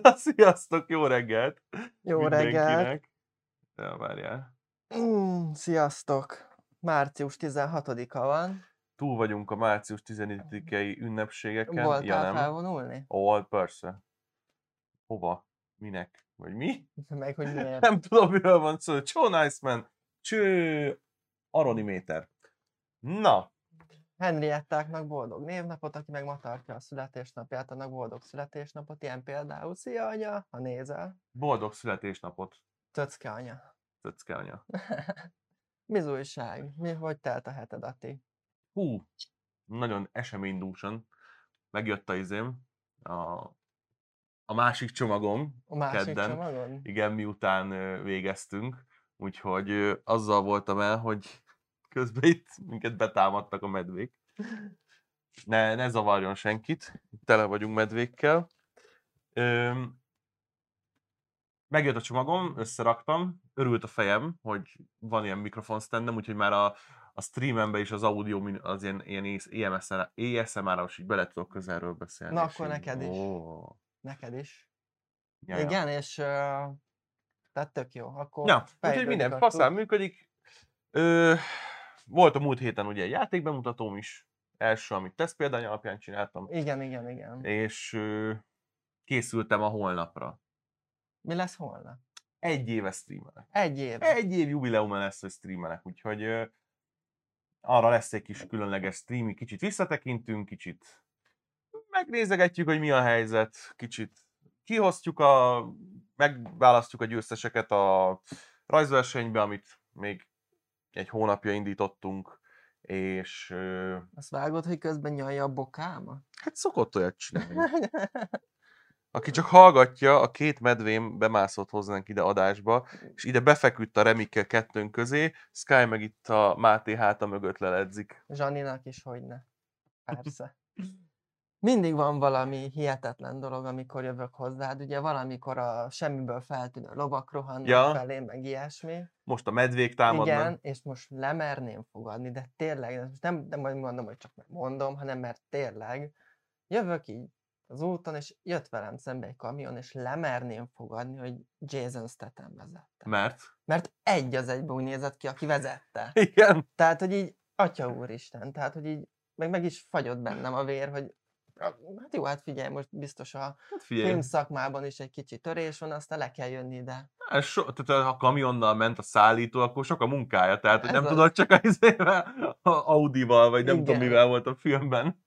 Sziasztok, jó reggelt! Jó reggelt! Ja, várjál. Mm, sziasztok! Március 16-a van. Túl vagyunk a március 14-i ünnepségeken. Voltál ja, nem? felvonulni? Ó, persze. Hova? Minek? Vagy mi? Meg hogy miért? Nem tudom, miről van szó. Csó Nice Man. Cső Aroniméter. Na, Henriettáknak boldog névnapot, aki meg ma tartja a születésnapját, annak boldog születésnapot. Ilyen például, szia anya, ha nézel. boldog születésnapot, Töcke anya. Töcke anya. Mi újság? Mi, hogy telt a heted, Ati? Hú, nagyon eseménydúsan megjött a izém, a, a másik csomagom, A másik Kedden. csomagon? igen, miután végeztünk, úgyhogy azzal voltam el, hogy közben itt minket betámadtak a medvék. Ne, ne zavarjon senkit, tele vagyunk medvékkel. Öm, megjött a csomagom, összeraktam, örült a fejem, hogy van ilyen mikrofonstandem, úgyhogy már a, a streamembe is az audio az ilyen, ilyen ASMR-ra is így bele tudok közelről beszélni. Na, akkor így- neked is. Ó, Neked is. ja, ja. Igen, és uh, tehát tök jó. Akkor Ja, úgyhogy minden faszán működik. Ö, volt a múlt héten ugye egy játékbemutatóm is, első, amit test példány alapján csináltam, Igen, igen, igen. és ö, készültem a holnapra. Mi lesz holnap? Egy éve streamelek. Egy éve. Egy év jubileuma lesz, hogy streamelek, úgyhogy ö, arra lesz egy kis különleges stream, kicsit visszatekintünk, kicsit megnézegetjük, hogy mi a helyzet, kicsit kihoztjuk a, megválasztjuk a győzteseket a rajzversenybe, amit még egy hónapja indítottunk, és ö, Azt vágod, hogy közben nyalja a bokáma? hát szokott olyat csinálni. Aki csak hallgatja, a két medvém bemászott hozzánk ide adásba, és ide befeküdt a remikkel kettőnk közé, Sky meg itt a Máté háta mögött leledzik. Zsaninak is, hogy ne. Persze. Mindig van valami hihetetlen dolog, amikor jövök hozzád. Ugye valamikor a semmiből feltűnő lovak rohannak Ja. felé, meg ilyesmi. Most a medvék támadnak. Igen, és most lemerném fogadni, de tényleg, most nem, nem mondom, hogy csak mondom, hanem mert tényleg jövök így az úton, és jött velem szembe egy kamion, és lemerném fogadni, hogy Jason Statham vezette. Mert? Mert egy az egybe úgy nézett ki, aki vezette. Igen. Tehát, hogy így, atya úristen, tehát, hogy így, meg, meg is fagyott bennem a vér, hogy hát jó, hát figyelj, most biztos a Hát figyelj, film szakmában is egy kicsi törés van, aztán le kell jönni ide. ez so, tehát ha kamionnal ment a szállító, akkor sok a munkája, tehát hogy Ez nem az. tudod csak a, izével, a Audival, vagy nem tudom Igen. mivel volt a filmben.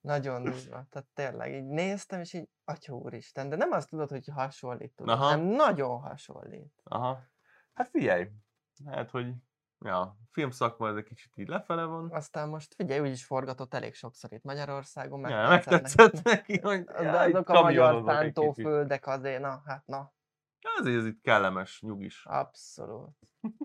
Nagyon durva. Tehát tényleg így néztem, és így, atya úristen, de nem azt tudod, hogy hasonlít, tudod, Aha. hanem nagyon hasonlít. Aha. Hát figyelj, hát hogy ja, filmszakma ez egy kicsit így lefele van. Aztán most figyelj, úgyis forgatott elég sokszor itt Magyarországon, Ja, megtetszett neki, hogy De ja, itt azok a magyar szántóföldek azért, na, hát na, Ezért ez itt kellemes, nyugis. abszolút.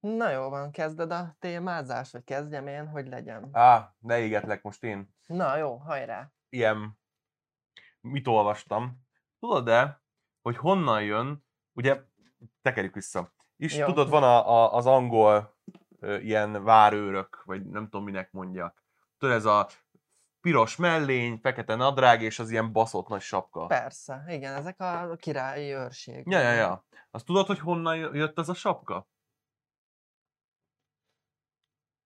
Na jó van, kezded a témázást, vagy kezdjem én, hogy legyen? Á, ne égetlek most én. Na jó, hajrá! Ilyen, mit olvastam. Tudod-e, hogy honnan jön, ugye, tekerjük vissza. És Jó. tudod, van a, a, az angol ö, ilyen várőrök, vagy nem tudom minek mondjak. Tudod, ez a piros mellény, fekete nadrág, és az ilyen baszott nagy sapka. Persze, igen, ezek a királyi őrség. Ja, ja, ja. Azt tudod, hogy honnan jött ez a sapka?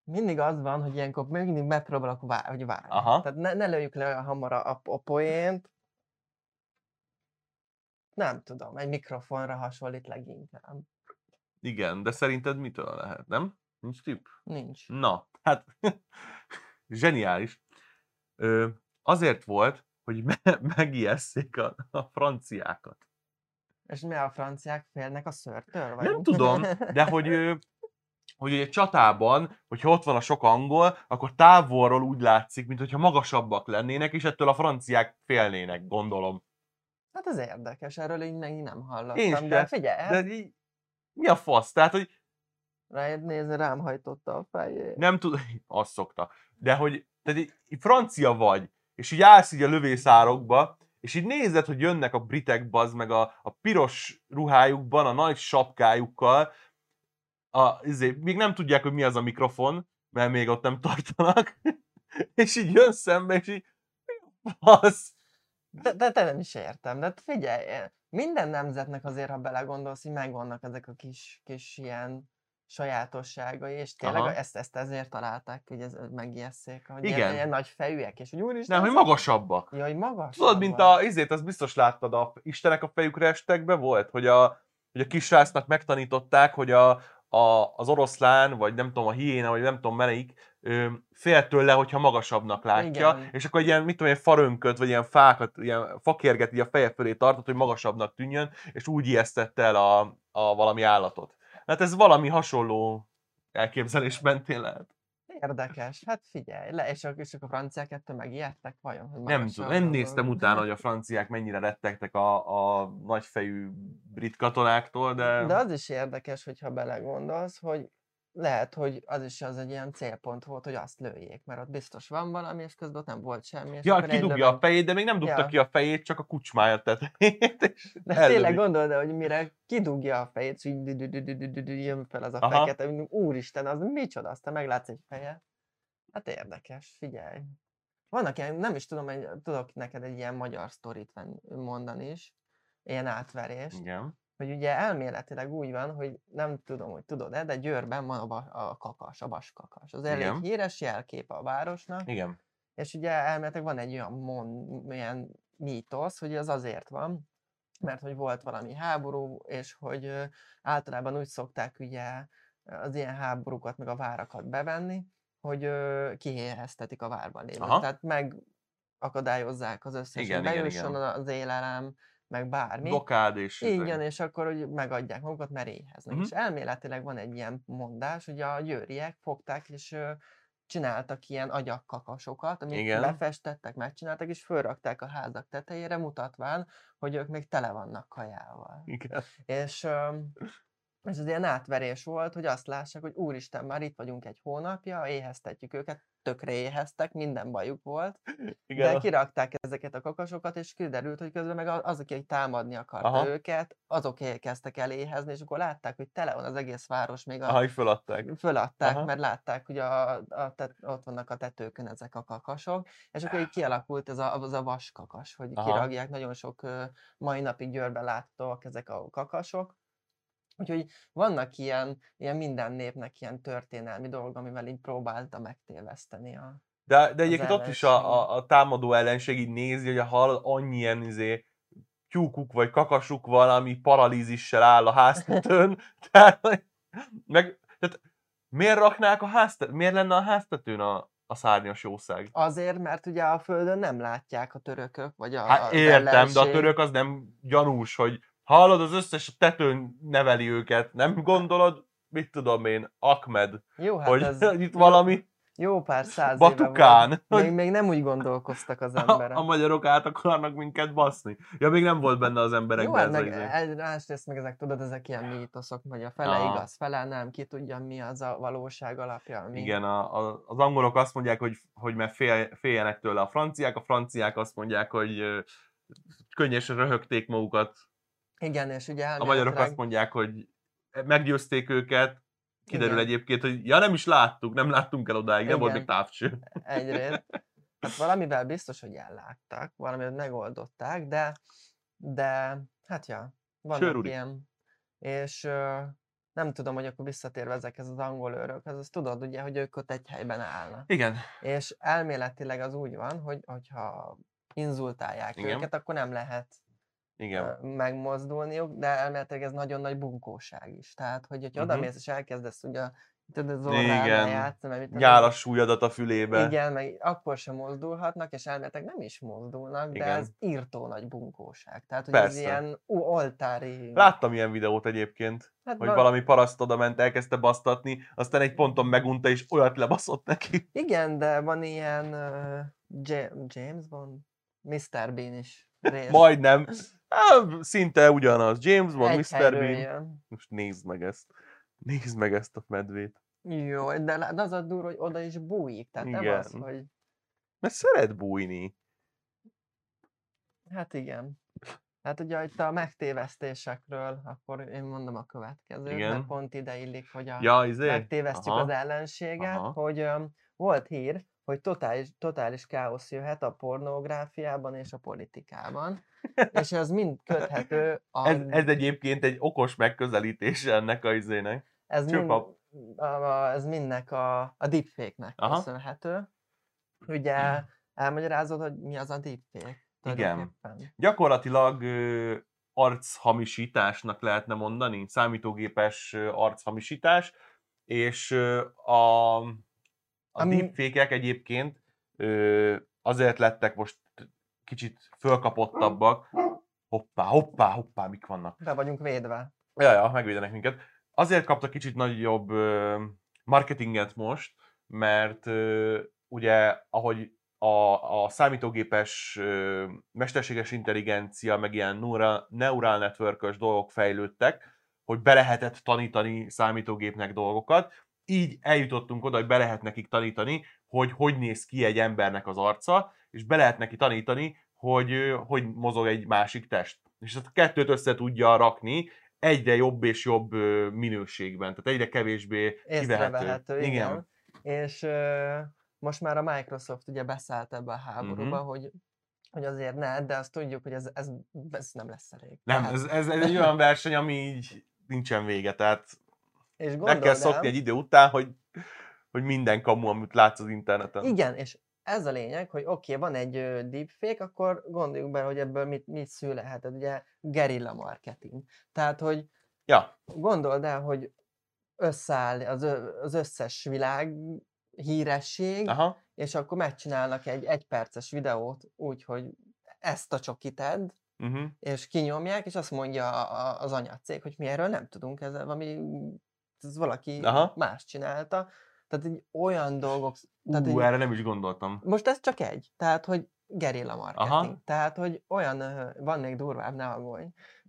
Mindig az van, hogy ilyenkor mindig megpróbálok vár, hogy várni. Aha. Tehát ne, ne lőjük le olyan hamar a, a, a poént. Nem tudom, egy mikrofonra hasonlít leginkább. Igen, de szerinted mitől lehet, nem? Nincs tipp? Nincs. Na, hát zseniális. Ö, azért volt, hogy me- megijesszék a, a franciákat. És mi a franciák félnek a szörtől? Vagy? Nem tudom, de hogy, ö, hogy egy csatában, hogyha ott van a sok angol, akkor távolról úgy látszik, mintha magasabbak lennének, és ettől a franciák félnének, gondolom. Hát ez érdekes, erről így még nem hallottam. Én de se, figyelj, De így, mi a fasz? Tehát, hogy rájött nézni, rám hajtotta a fejét. nem tud, azt szokta, de hogy tehát így, így francia vagy, és így állsz így a lövészárokba, és így nézed, hogy jönnek a britek, bazd meg a, a piros ruhájukban, a nagy sapkájukkal, a, izé, még nem tudják, hogy mi az a mikrofon, mert még ott nem tartanak, és így jön szembe, és így, fasz? De, de, de nem is értem. De hát figyelj, eh, minden nemzetnek azért, ha belegondolsz, hogy megvannak ezek a kis, kis ilyen sajátosságai, és tényleg Aha. ezt, ezt ezért találták, hogy ez megijesszék, hogy Igen. ilyen, ilyen nagy fejűek, és hogy úristen, Nem, hogy magasabbak. Ja, hogy magas. Tudod, mint a, izét, azt biztos láttad, a Istenek a fejükre estekbe volt, hogy a, hogy a kisrácnak megtanították, hogy a, a, az oroszlán, vagy nem tudom, a hiéna, vagy nem tudom melyik, fél tőle, hogyha magasabbnak látja, Igen. és akkor egy ilyen, mit tudom, egy farönköt, vagy ilyen fákat, ilyen fakérget így a feje fölé tartott, hogy magasabbnak tűnjön, és úgy ijesztette el a, a valami állatot. Hát ez valami hasonló elképzelés mentén lehet. Érdekes. Hát figyelj, le, és, a, és a franciák ettől megijedtek vajon? Hogy Nem, tudom, nem néztem utána, hogy a franciák mennyire rettegtek a, a nagyfejű brit katonáktól, de... De az is érdekes, hogyha belegondolsz, hogy lehet, hogy az is az egy ilyen célpont volt, hogy azt lőjék, mert ott biztos van valami, és közben ott nem volt semmi. És Ja, kidugja lövény- a fejét, de még nem dugta Ja. ki a fejét, csak a kucsmája tetejét, De ellövi. tényleg gondolod, hogy mire kidugja a fejét, dü- jön fel az a Aha. fekete, hogy úristen, az micsoda, aztán meglátsz egy feje. Hát érdekes, figyelj. Vannak ilyen, nem is tudom, hogy tudok neked egy ilyen magyar sztorit mondani is, ilyen átverés, Igen. Hogy ugye elméletileg úgy van, hogy nem tudom, hogy tudod-e, de Győrben van a, ba- a kakas, a vaskakas. Az elég Igen. híres jelkép a városnak, Igen. és ugye elméletileg van egy olyan mon, ilyen mítosz, hogy az azért van, mert hogy volt valami háború, és hogy általában úgy szokták ugye az ilyen háborúkat, meg a várakat bevenni, hogy kihéheztetik a várban lévőt. Tehát megakadályozzák az összes, Igen, hogy igen, bejusson igen. az élelem, meg bármi. Dokád és... Igen, és akkor hogy megadják magukat, mert éheznek. Mhm. És elméletileg van egy ilyen mondás, hogy a győriek fogták, és csináltak ilyen agyakkakasokat, amit Igen. befestettek, megcsináltak, és fölrakták a házak tetejére, mutatván, hogy ők még tele vannak kajával. Igen. És, és az ilyen átverés volt, hogy azt lássák, hogy úristen, már itt vagyunk egy hónapja, éheztetjük őket, tökre éheztek, minden bajuk volt, Igen. de kirakták ezeket a kakasokat, és kiderült, hogy közben meg az, aki támadni akarta Aha. őket, azok kezdtek el éhezni, és akkor látták, hogy tele van az egész város, még a, Aha, így föladták. föladták, Aha. mert látták, hogy a, a tet, ott vannak a tetőkön ezek a kakasok, és akkor így kialakult ez a, az a vaskakas, hogy Aha. kiragják, nagyon sok mai napig Győrben láthatóak ezek a kakasok. Úgyhogy vannak ilyen, ilyen minden népnek ilyen történelmi dolog, amivel így próbálta megtéveszteni a... De, de egyébként ott is a, ellenség. a, a támadó ellenség így nézi, hogy hall annyi ilyen izé, tyúkuk vagy kakasuk van, ami paralízissel áll a háztetőn. tehát, meg, tehát miért raknák a háztetőn, miért lenne a háztetőn a, a szárnyas jószág? Azért, mert ugye a földön nem látják a törökök, vagy a Hát értem, de a ellenség. török az nem gyanús, hogy hallod, az összes tetőn neveli őket, nem gondolod, mit tudom én, Ahmed, Jó, hát hogy ez itt valami jó pár száz Batukán, éve volt. Még, még nem úgy gondolkoztak az a, emberek. a magyarok át akarnak minket baszni. Ja, még nem volt benne az Jó, emberekben hát ez a meg egy- másrészt meg ezek, tudod, ezek ilyen mítoszok, hogy a fele Aha. igaz, fele nem, ki tudja mi az a valóság alapja. Mi. Igen, a, a, az angolok azt mondják, hogy, hogy mert fél, féljenek tőle a franciák, a franciák azt mondják, hogy könnyesen röhögték magukat, Igen, és ugye a magyarok azt mondják, hogy meggyőzték őket, kiderül Igen. egyébként, hogy ja nem is láttuk, nem láttunk el odáig, nem volt még Igen. távcső. egyrészt, hát valamivel biztos, hogy elláttak, valamivel megoldották, de, de hát ja, vannak Sőrúdi. ilyen, és ö, nem tudom, hogy akkor visszatérve ezekhez az angol őrökhez, azt tudod ugye, hogy ők ott egy helyben állnak. Igen. És elméletileg az úgy van, hogy hogyha inzultálják Igen. őket, akkor nem lehet Igen. megmozdulniuk, de elméletileg ez nagyon nagy bunkóság is. Tehát, hogy hogyha Mhm. oda mész és elkezdesz ugye tudod, az Igen. játszani, mert a súlyadat a fülébe. igen, meg akkor sem mozdulhatnak, és elméletileg nem is mozdulnak, de Igen. ez írtó nagy bunkóság. Tehát, hogy ez Persze. ilyen ú, oltári... Láttam ilyen videót egyébként, hát hogy val- valami paraszt oda ment, elkezdte basztatni, aztán egy ponton megunta, és olyat lebaszott neki. Igen, de van ilyen uh, Ja- James Bond, Mr. Bean is. Majdnem. Á, szinte ugyanaz. James Bond, Egy Mr. Bean. jön. Most nézd meg ezt. Nézd meg ezt a medvét. Jó, de, az a durva, hogy oda is bújik. Tehát nem az, Igen. hogy... Mert szeret bújni. Hát igen. Hát ugye itt a megtévesztésekről, akkor én mondom a következőt, Igen. mert pont ide illik, hogy a Ja, izé? megtévesztjük Aha. az ellenséget, Aha. hogy öm, volt hír, hogy totális, totális káosz jöhet a pornográfiában és a politikában, és ez mind köthető a... Ez, ez egyébként egy okos megközelítése ennek a izének. ez, mind, a, ez mindnek a, a deepfake-nek Aha. köszönhető. Ugye elmagyarázod, hogy mi az a deepfake? Igen. Gyakorlatilag ö, archamisításnak lehetne mondani, számítógépes archamisítás, és ö, a, a Ami- deepfake-ek egyébként ö, azért lettek most kicsit fölkapottabbak. Hoppá, hoppá, hoppá, mik vannak. Be vagyunk védve. Ja, ja, megvédenek minket. Azért kapta kicsit nagyobb ö, marketinget most, mert ö, ugye, ahogy a, a számítógépes ö, mesterséges intelligencia, meg ilyen neural, neural network dolgok fejlődtek, hogy be lehetett tanítani számítógépnek dolgokat, így eljutottunk oda, hogy be lehet nekik tanítani, hogy hogy néz ki egy embernek az arca, és be lehet neki tanítani, hogy hogy mozog egy másik test. És ezt a kettőt össze tudja rakni, egyre jobb és jobb minőségben, tehát egyre kevésbé kivehető. Igen. igen. És ö, most már a Microsoft ugye beszállt ebbe a háborúba, Mhm. hogy, hogy azért ne, de azt tudjuk, hogy ez, ez, ez nem lesz elég. Nem, Tehát- ez, ez, ez egy olyan verseny, ami így nincsen vége, tehát és meg gondold kell el- szokni egy idő után, hogy, hogy minden kamu, amit látsz az interneten. Igen, és ez a lényeg, hogy oké, okay, van egy deepfake, akkor gondoljuk bele, hogy ebből mit, mit szülhet, ugye gerilla marketing. Tehát, hogy Ja, gondold el, hogy összeáll az, az összes világ híresség, aha, és akkor megcsinálnak egy egyperces videót úgy, hogy ezt a csokit edd, uh-huh. és kinyomják, és azt mondja a- a- az anyacég, hogy mi erről nem tudunk, ez valami, ez valaki Aha. más csinálta. Tehát egy olyan dolgok, tehát Ú, egy, erre nem is gondoltam. most ez csak egy, tehát hogy gerilla marketing. Aha. Tehát, hogy olyan, van még durvább, ne aggódj.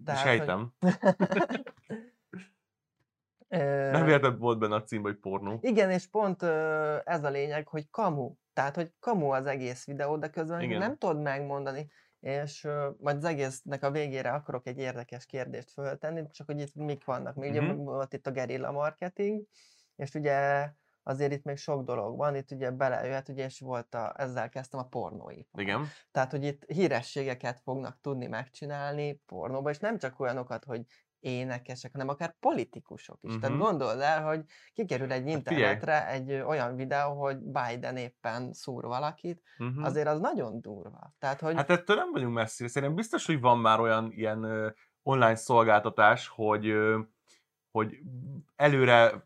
Tehát, hogy- Sejtem. Ö, Nem érted volt benne a címben, hogy pornó. Igen, és pont ez a lényeg, hogy kamu. Tehát, hogy kamu az egész videó, de közben Igen. nem tudod megmondani, és majd az egésznek a végére akarok egy érdekes kérdést föltenni, csak hogy itt mik vannak. Még ugye Mhm. volt itt a gerilla marketing, és ugye azért itt még sok dolog van, itt ugye belejöhet, ugye, és volt a, ezzel kezdtem a pornóipar. Igen. Tehát, hogy itt hírességeket fognak tudni megcsinálni pornóba, és nem csak olyanokat, hogy énekesek, hanem akár politikusok is. Tehát Mhm. gondold el, hogy kikerül egy figyelj. internetre egy ö, olyan videó, hogy Biden éppen szúr valakit, Uh-huh. azért az nagyon durva. Tehát, hogy Hát ettől nem vagyunk messzire. Szerintem biztos, hogy van már olyan ilyen ö, online szolgáltatás, hogy, ö, hogy előre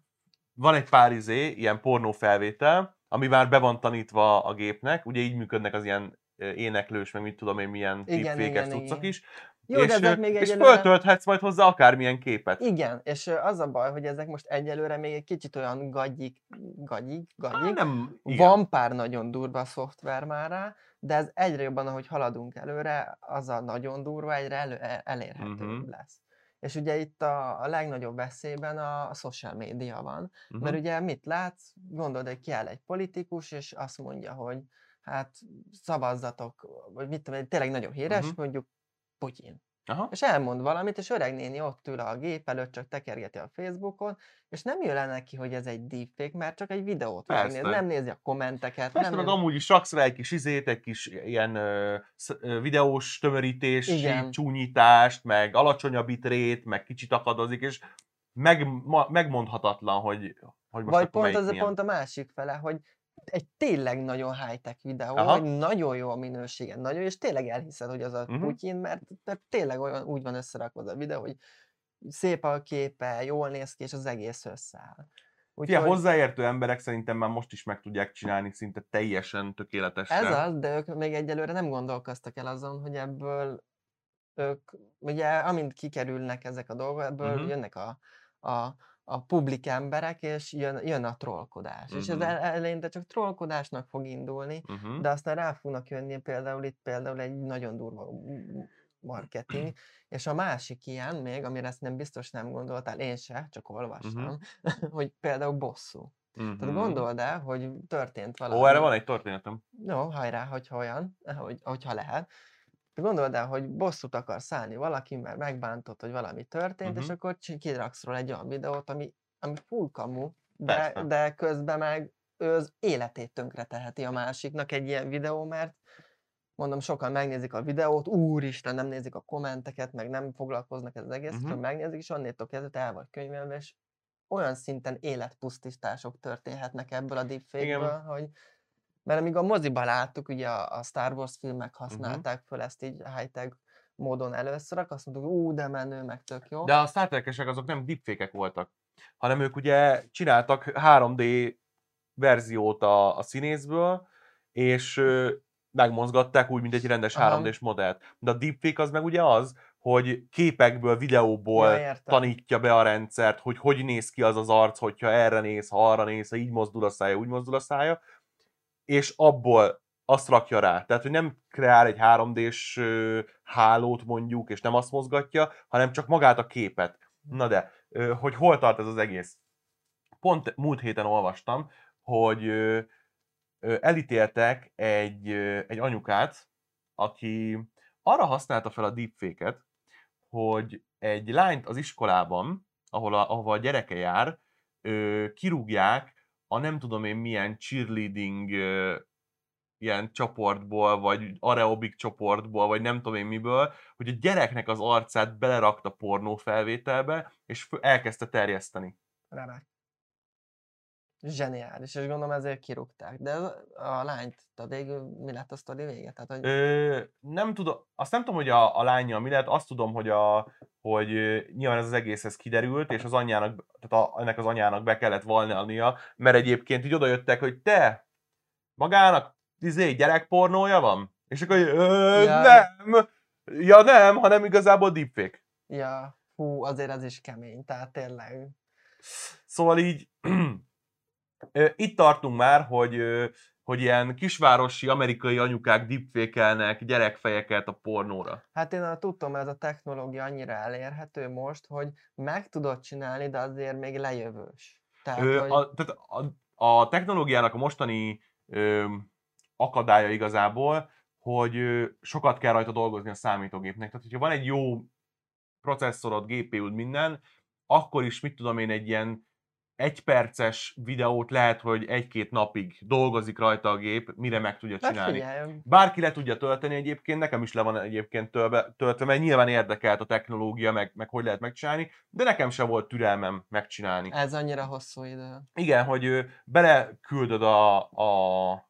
van egy pár izé, ilyen pornó felvétel, ami már be van tanítva a gépnek, ugye így működnek az ilyen éneklős, meg mit tudom én, milyen Igen, igen, cuccok igen. is. Jó, és, de ezek még és egyelőre... föltölthetsz majd hozzá akármilyen képet. Igen, és az a baj, hogy ezek most egyelőre még egy kicsit olyan gagyik, gagyik, gagyik, nem, igen. Van pár nagyon durva szoftver már rá, de ez egyre jobban, ahogy haladunk előre, az a nagyon durva egyre elő, e- elérhetőbb Mhm. lesz. És ugye itt a, a legnagyobb veszélyben a, a social média van, Mhm. mert ugye mit látsz, gondolod, hogy kiáll egy politikus, és azt mondja, hogy hát szavazzatok, vagy mit tudom, én, tényleg nagyon híres, Mhm. mondjuk Putyin. Aha. És elmond valamit, és öreg néni ott ül a gép előtt, csak tekergeti a Facebookon, és nem jön le neki, hogy ez egy deepfake, mert csak egy videót Persze. megnéz, nem nézi a kommenteket, Persze, nem meg nézi... amúgy is raksz rá egy kis izét, egy kis ilyen ö, ö, videós tömörítés, csúnyítást, meg alacsonyabb bitrét, meg kicsit akadozik, és meg, ma, megmondhatatlan, hogy, hogy most Vagy pont az a pont a másik fele, hogy egy tényleg nagyon high-tech videó, Aha. hogy nagyon jó a minősége, nagyon, és tényleg elhiszed, hogy az a Mhm. Putyin, mert, mert tényleg olyan, úgy van összerakva az a videó, hogy szép a képe, jól néz ki, és az egész összeáll. Ilyen hozzáértő emberek szerintem már most is meg tudják csinálni szinte teljesen tökéletesen. Ez az, de ők még egyelőre nem gondolkoztak el azon, hogy ebből ők, ugye amint kikerülnek ezek a dolgok, ebből Mhm. jönnek a, a, a publik emberek, és jön, jön a trollkodás. És ez Mhm. el- eleinte csak trollkodásnak fog indulni, Uh-huh. de aztán rá fognak jönni például itt például egy nagyon durva marketing, és a másik ilyen még, amire ezt nem biztos nem gondoltál, én se, csak olvastam, hogy például bosszú. Tehát gondold el, hogy történt valami. Ó, erre van egy történetem. Jó, hajrá, hogyha olyan, hogy, hogyha lehet. De Gondold el, hogy bosszút akarsz szállni valaki, mert megbántott, hogy valami történt, és Mhm. akkor kiraksz róla egy olyan videót, ami, ami full kamu, de, Persze. de közben meg ő az életét tönkre teheti a másiknak egy ilyen videó, mert mondom, sokan megnézik a videót, úristen, nem nézik a kommenteket, meg nem foglalkoznak ez az egész, uh-huh. megnézik, és annétól kezdve el vagy könyvelve, és olyan szinten életpusztítások történhetnek ebből a deepfake-ből, hogy mert amíg a moziban láttuk, ugye a, a Star Wars filmek használták uh-huh. föl ezt így high-tech módon először, akkor azt mondtuk, ú, de menő, meg tök jó. De a Star Trek-esek azok nem deepfake voltak, hanem ők ugye csináltak 3D verziót a, a színészből, és megmozgatták úgy, mint egy rendes Aha. 3D-s modellt. De a deepfake az meg ugye az, hogy képekből, videóból ja, tanítja be a rendszert, hogy hogy néz ki az az arc, hogyha erre néz, ha arra néz, ha így mozdul a szája, úgy mozdul a szája, és abból azt rakja rá. Tehát, hogy nem kreál egy 3D-s hálót mondjuk, és nem azt mozgatja, hanem csak magát a képet. Na de, hogy hol tart ez az egész? Pont múlt héten olvastam, hogy elítéltek egy, egy anyukát, aki arra használta fel a deepfake-et, hogy egy lányt az iskolában, ahol a, ahol a gyereke jár, kirúgják a nem tudom én milyen cheerleading ilyen csoportból, vagy areobik csoportból, vagy nem tudom én miből, hogy a gyereknek az arcát belerakta pornó felvételbe, és elkezdte terjeszteni. Remek. Zseniális, és gondolom ezért kirúgták. De a lányt, tudod végül mi lett a sztori vége? Tehát, hogy... Ö, nem tudom, azt nem tudom, hogy a, a lánya mi lett, azt tudom, hogy, a, hogy nyilván ez az egész ez kiderült, és az anyjának, tehát a, ennek az anyának be kellett valnia, mert egyébként így odajöttek, hogy te, magának izé, gyerekpornója van? És akkor ö, ja. nem, ja nem, hanem igazából deepfake. Ja, hú, azért ez is kemény, tehát tényleg. Szóval így itt tartunk már, hogy, hogy ilyen kisvárosi amerikai anyukák deepfake gyerekfejeket a pornóra. Hát én tudtam, ez a technológia annyira elérhető most, hogy meg tudod csinálni, de azért még lejövős. Tehát, ö, hogy... a, tehát a, a technológiának a mostani ö, akadálya igazából, hogy ö, sokat kell rajta dolgozni a számítógépnek. Tehát, hogyha van egy jó processzorod, GPU-d, minden, akkor is, mit tudom én, egy ilyen egyperces videót lehet, hogy egy-két napig dolgozik rajta a gép, mire meg tudja hát csinálni. Hát Bárki le tudja tölteni egyébként, nekem is le van egyébként tölve, töltve, mert nyilván érdekelt a technológia, meg, meg hogy lehet megcsinálni, de nekem sem volt türelmem megcsinálni. Ez annyira hosszú idő. Igen, hogy beleküldöd a, a...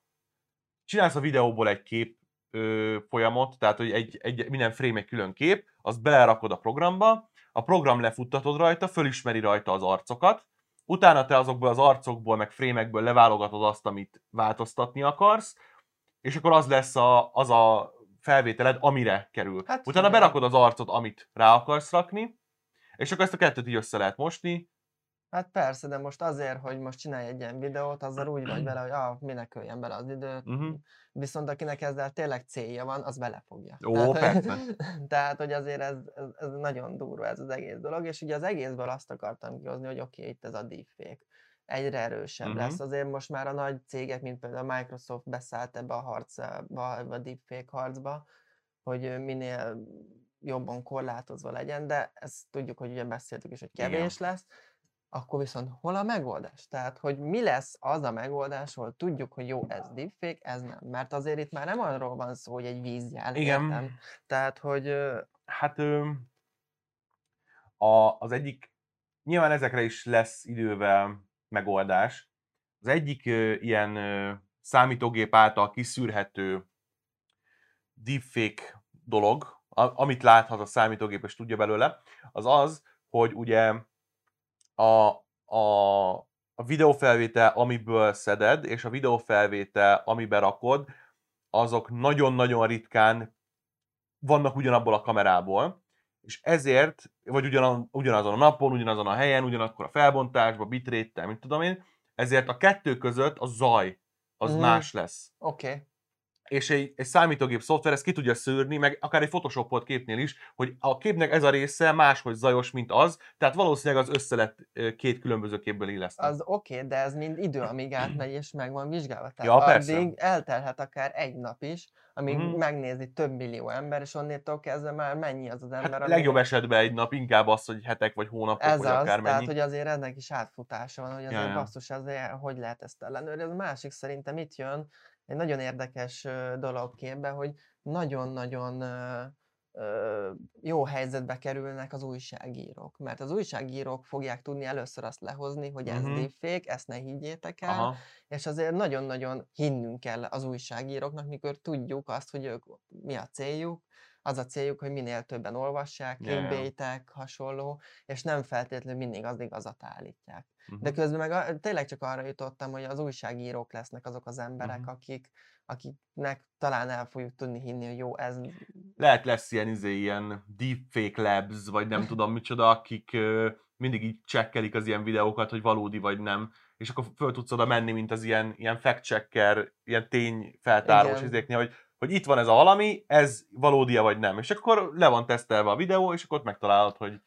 Csinálsz a videóból egy kép ö, folyamot, tehát hogy egy, egy, minden frame egy külön kép, azt belerakod a programba, a program lefuttatod rajta, fölismeri rajta az arcokat, utána te azokból az arcokból, meg frémekből leválogatod azt, amit változtatni akarsz, és akkor az lesz a, az a felvételed, amire kerül. Hát, utána berakod az arcot, amit rá akarsz rakni, és akkor ezt a kettőt így össze lehet mosni, Hát persze, de most azért, hogy most csinálj egy ilyen videót, azzal úgy vagy vele, hogy ah, minek öljen bele az időt. Uh-huh. Viszont akinek ezzel tényleg célja van, az belefogja. Ó, tehát, persze. Hogy, tehát, hogy azért ez, ez, ez, nagyon durva ez az egész dolog, és ugye az egészből azt akartam kihozni, hogy oké, okay, itt ez a deepfake egyre erősebb uh-huh. lesz. Azért most már a nagy cégek, mint például a Microsoft beszállt ebbe a harcba, ebbe a deepfake harcba, hogy minél jobban korlátozva legyen, de ezt tudjuk, hogy ugye beszéltük is, hogy kevés Igen. lesz akkor viszont hol a megoldás? Tehát, hogy mi lesz az a megoldás, ahol tudjuk, hogy jó, ez deepfake, ez nem. Mert azért itt már nem arról van szó, hogy egy vízjel. Igen. Értem. Tehát, hogy... Hát a, az egyik, nyilván ezekre is lesz idővel megoldás. Az egyik ilyen számítógép által kiszűrhető deepfake dolog, amit láthat a számítógép és tudja belőle, az az, hogy ugye a, a, a videófelvétel, amiből szeded, és a videófelvétel, amiben rakod, azok nagyon-nagyon ritkán vannak ugyanabból a kamerából, és ezért, vagy ugyan, ugyanazon a napon, ugyanazon a helyen, ugyanakkor a felbontásban, bitrate mint tudom én, ezért a kettő között a zaj az mm. más lesz. Oké. Okay. És egy, egy számítógép szoftver ezt ki tudja szűrni, meg akár egy photoshopolt képnél is, hogy a képnek ez a része máshogy zajos, mint az, tehát valószínűleg az össze lett ö, két különböző képből illesztve. Az oké, okay, de ez mind idő, amíg átmegy és meg van vizsgálva. Tehát Ja, persze. addig eltelhet akár egy nap is, amíg Mhm. megnézi több millió ember, és onnétól kezdve már mennyi az az ember, Hát legjobb esetben egy nap, inkább az, hogy hetek vagy hónapok, Ez vagy az, akármennyi. tehát hogy azért ennek is átfutása van, hogy azért Ja, basszus, azért hogy lehet ezt ellenőrizni. A másik szerintem itt jön egy nagyon érdekes dolog képbe, hogy nagyon-nagyon jó helyzetbe kerülnek az újságírók. Mert az újságírók fogják tudni először azt lehozni, hogy ez Mhm. deepfake, ezt ne higgyétek el, Aha. és azért nagyon-nagyon hinnünk kell az újságíróknak, mikor tudjuk azt, hogy ők mi a céljuk, az a céljuk, hogy minél többen olvassák, clickbaitek, hasonló, és nem feltétlenül mindig az igazat állítják. De Mhm. közben meg a, tényleg csak arra jutottam, hogy az újságírók lesznek azok az emberek, Mhm. akik, akiknek talán el fogjuk tudni hinni, hogy jó, ez Lehet lesz ilyen, izé, ilyen deepfake labs, vagy nem tudom micsoda, akik ö, mindig így csekkelik az ilyen videókat, hogy valódi vagy nem, és akkor föl tudsz oda menni, mint az ilyen, ilyen fact-checker, ilyen tényfeltárós izéknél, hogy, hogy itt van ez a valami, ez valódi vagy nem. És akkor le van tesztelve a videó, és akkor ott megtalálod, hogy